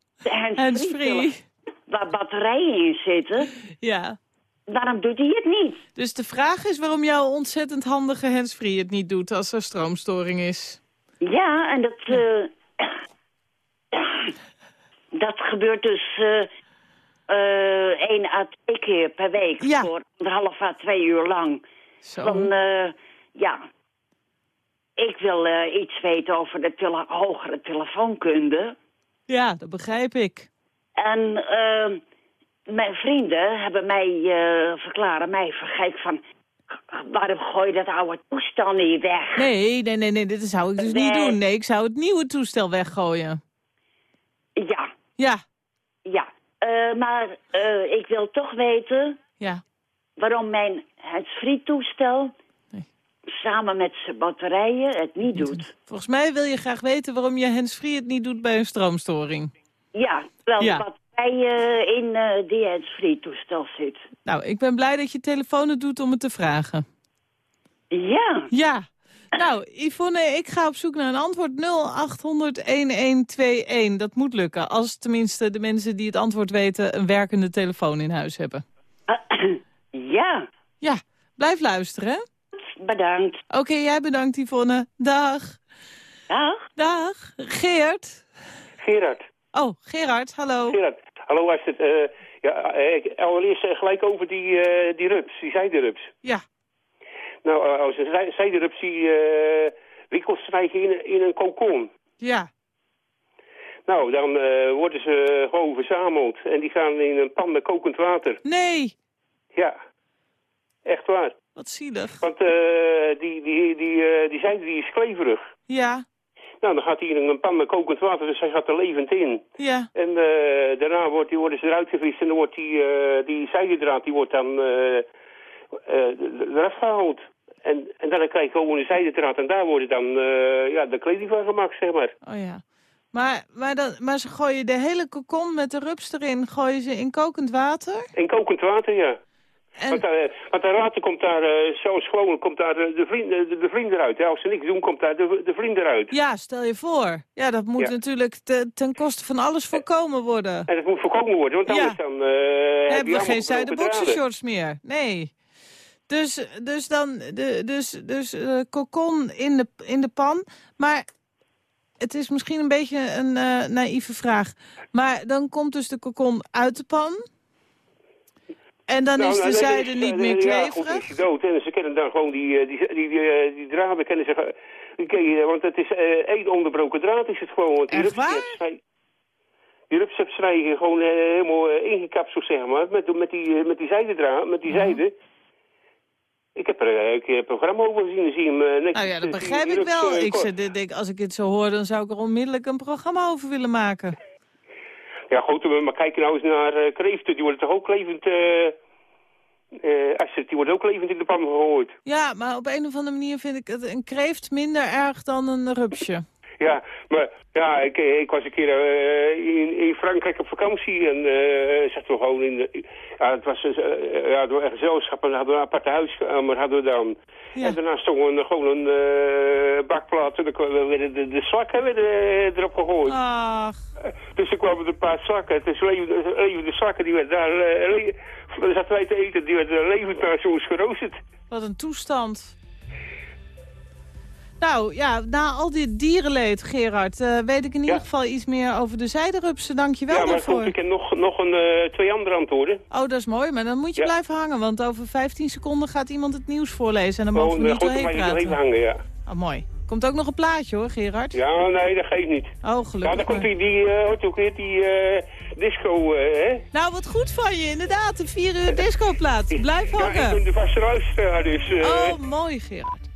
handsfree waar batterijen in zitten... Ja. waarom doet hij het niet? Dus de vraag is waarom jouw ontzettend handige handsfree het niet doet als er stroomstoring is. Ja, en dat... eh, dat gebeurt dus... eh eh, één à twee keer per week voor anderhalf à twee uur lang. Zo. Dan, ja, ik wil eh, iets weten over de tele- hogere telefoonkunde. Ja, dat begrijp ik. En eh, mijn vrienden hebben mij eh, verklaren, mij vergek van... Waarom gooi je dat oude toestel niet weg? Nee, nee, nee, nee, dit zou ik dus niet doen. Nee, ik zou het nieuwe toestel weggooien. Ja, Ja, ja. Eh, maar ik wil toch weten ja. waarom mijn handsfree toestel samen met zijn batterijen het niet doet. Volgens mij wil je graag weten waarom je handsfree het niet doet bij een stroomstoring. Ja, terwijl Ja. de batterij eh, in eh die handsfree toestel zit. Nou, ik ben blij dat je telefoon het doet om het te vragen. Ja. Ja. Nou, Yvonne, ik ga op zoek naar een antwoord. 0800-1121. Dat moet lukken. Als tenminste de mensen die het antwoord weten... een werkende telefoon in huis hebben. Ja. Ja, blijf luisteren, hè? Bedankt. Oké, jij bedankt, Yvonne. Dag. Dag. Dag. Geert. Gerard. Oh, Gerard, hallo. Gerard. Hallo Astrid. Eh ja, eh, ik- allereerst eh, gelijk over die, eh, die rups, die zijderups. Ja. Nou, eh, als een zij- zijderups die eh wikkels snijden in, in een kokon. Ja. Nou, dan eh, worden ze gewoon verzameld en die gaan in een pan met kokend water. Nee. Ja, echt waar. Wat zielig. Want eh, die, die, die, eh, die zijde die is kleverig. Ja. Nou, dan gaat hij in een pan met kokend water, dus hij gaat er levend in. Ja. En eh, daarna wordt, die, worden ze eruit gevist en dan wordt die, eh die zijdedraad die wordt dan eh, eh, eraf gehaald. En, en dan krijg je gewoon een zijdedraad en daar wordt dan ja, de kleding van gemaakt, zeg maar. Oh ja. Maar, maar, dan, maar ze gooien de hele kokon met de rups erin... gooien ze in kokend water? In kokend water, ja. Want, daar, want daar later komt daar, eh, zoals komt daar eh, de vriend, de, de eruit. Hè. Als ze niks doen, komt daar de, de vriend eruit. Ja, stel je voor. Ja, dat moet Ja. natuurlijk te- ten koste van alles voorkomen worden. En dat moet voorkomen worden, want anders Ja. dan... eh heb hebben we geen zijde meer. Nee. Dus, dus dan, de, dus, dus eh, kokon in de, in de pan. Maar het is misschien een beetje een eh, naïeve vraag. Maar dan komt dus de kokon uit de pan. En dan Nou, is de nou, nee, zijde is, niet eh, meer Ja, goed, kleverig. is hij dood. En ze kennen dan gewoon die, eh, die, die, die, eh, die draden kennen ze... die ken je, want het is eh, één onderbroken draad is het gewoon. Want die Echt die waar? Die snijden gewoon eh, helemaal eh, ingekapseld, zeg maar. Met, met die, eh, met die zijdedraad, met die zijde. Ik heb er eh, ik heb een programma over gezien. Zie hem eh, netjes, Nou ja, dat eh, begrijp die ik wel. eh, Ik denk, als ik het zo hoor, dan zou ik er onmiddellijk een programma over willen maken. Ja, goed, maar kijk nou eens naar eh, kreeften. Die worden toch ook levend... eh eh, Astrid, die wordt ook levend in de pan gegooid. Ja, maar op een of andere manier vind ik het een kreeft minder erg dan een rupsje. Ja, maar ja, ik, ik was een keer eh, in, in Frankrijk op vakantie en eh zat we gewoon in de, ja, het was eh, ja, door een gezelschap en hadden we een aparte huiskamer hadden we dan. En daarna stond een, gewoon een eh, bakplaat en dan werden de, de slakken werden, eh, erop gegooid. Ach. Dus er kwamen een paar slakken, dus levende, slakken die werden eh, daar zaten wij te eten, die werden levend naar zo'n geroosterd. Wat een toestand. Nou ja, na al dit dierenleed, Gerard, eh, weet ik in ieder geval iets meer over de zijderupsen. Dank je wel ja, maar daarvoor. ik heb nog, nog een, eh, twee andere antwoorden. Oh, dat is mooi, maar dan moet je Ja. blijven hangen. Want over 15 seconden gaat iemand het nieuws voorlezen. En dan mogen we Oh, niet goed, doorheen even praten. hangen, ja. Oh, mooi. Komt ook nog een plaatje hoor, Gerard. Ja, nee, dat geeft niet. Oh, gelukkig. Ja, dan komt die, die eh, ook weer, die eh, disco, hè? Nou, wat goed van je, inderdaad. Een 4 uur discoplaat. Blijf Ja, ik hangen. ben de vaste luisteraar, dus... Oh, mooi, Gerard.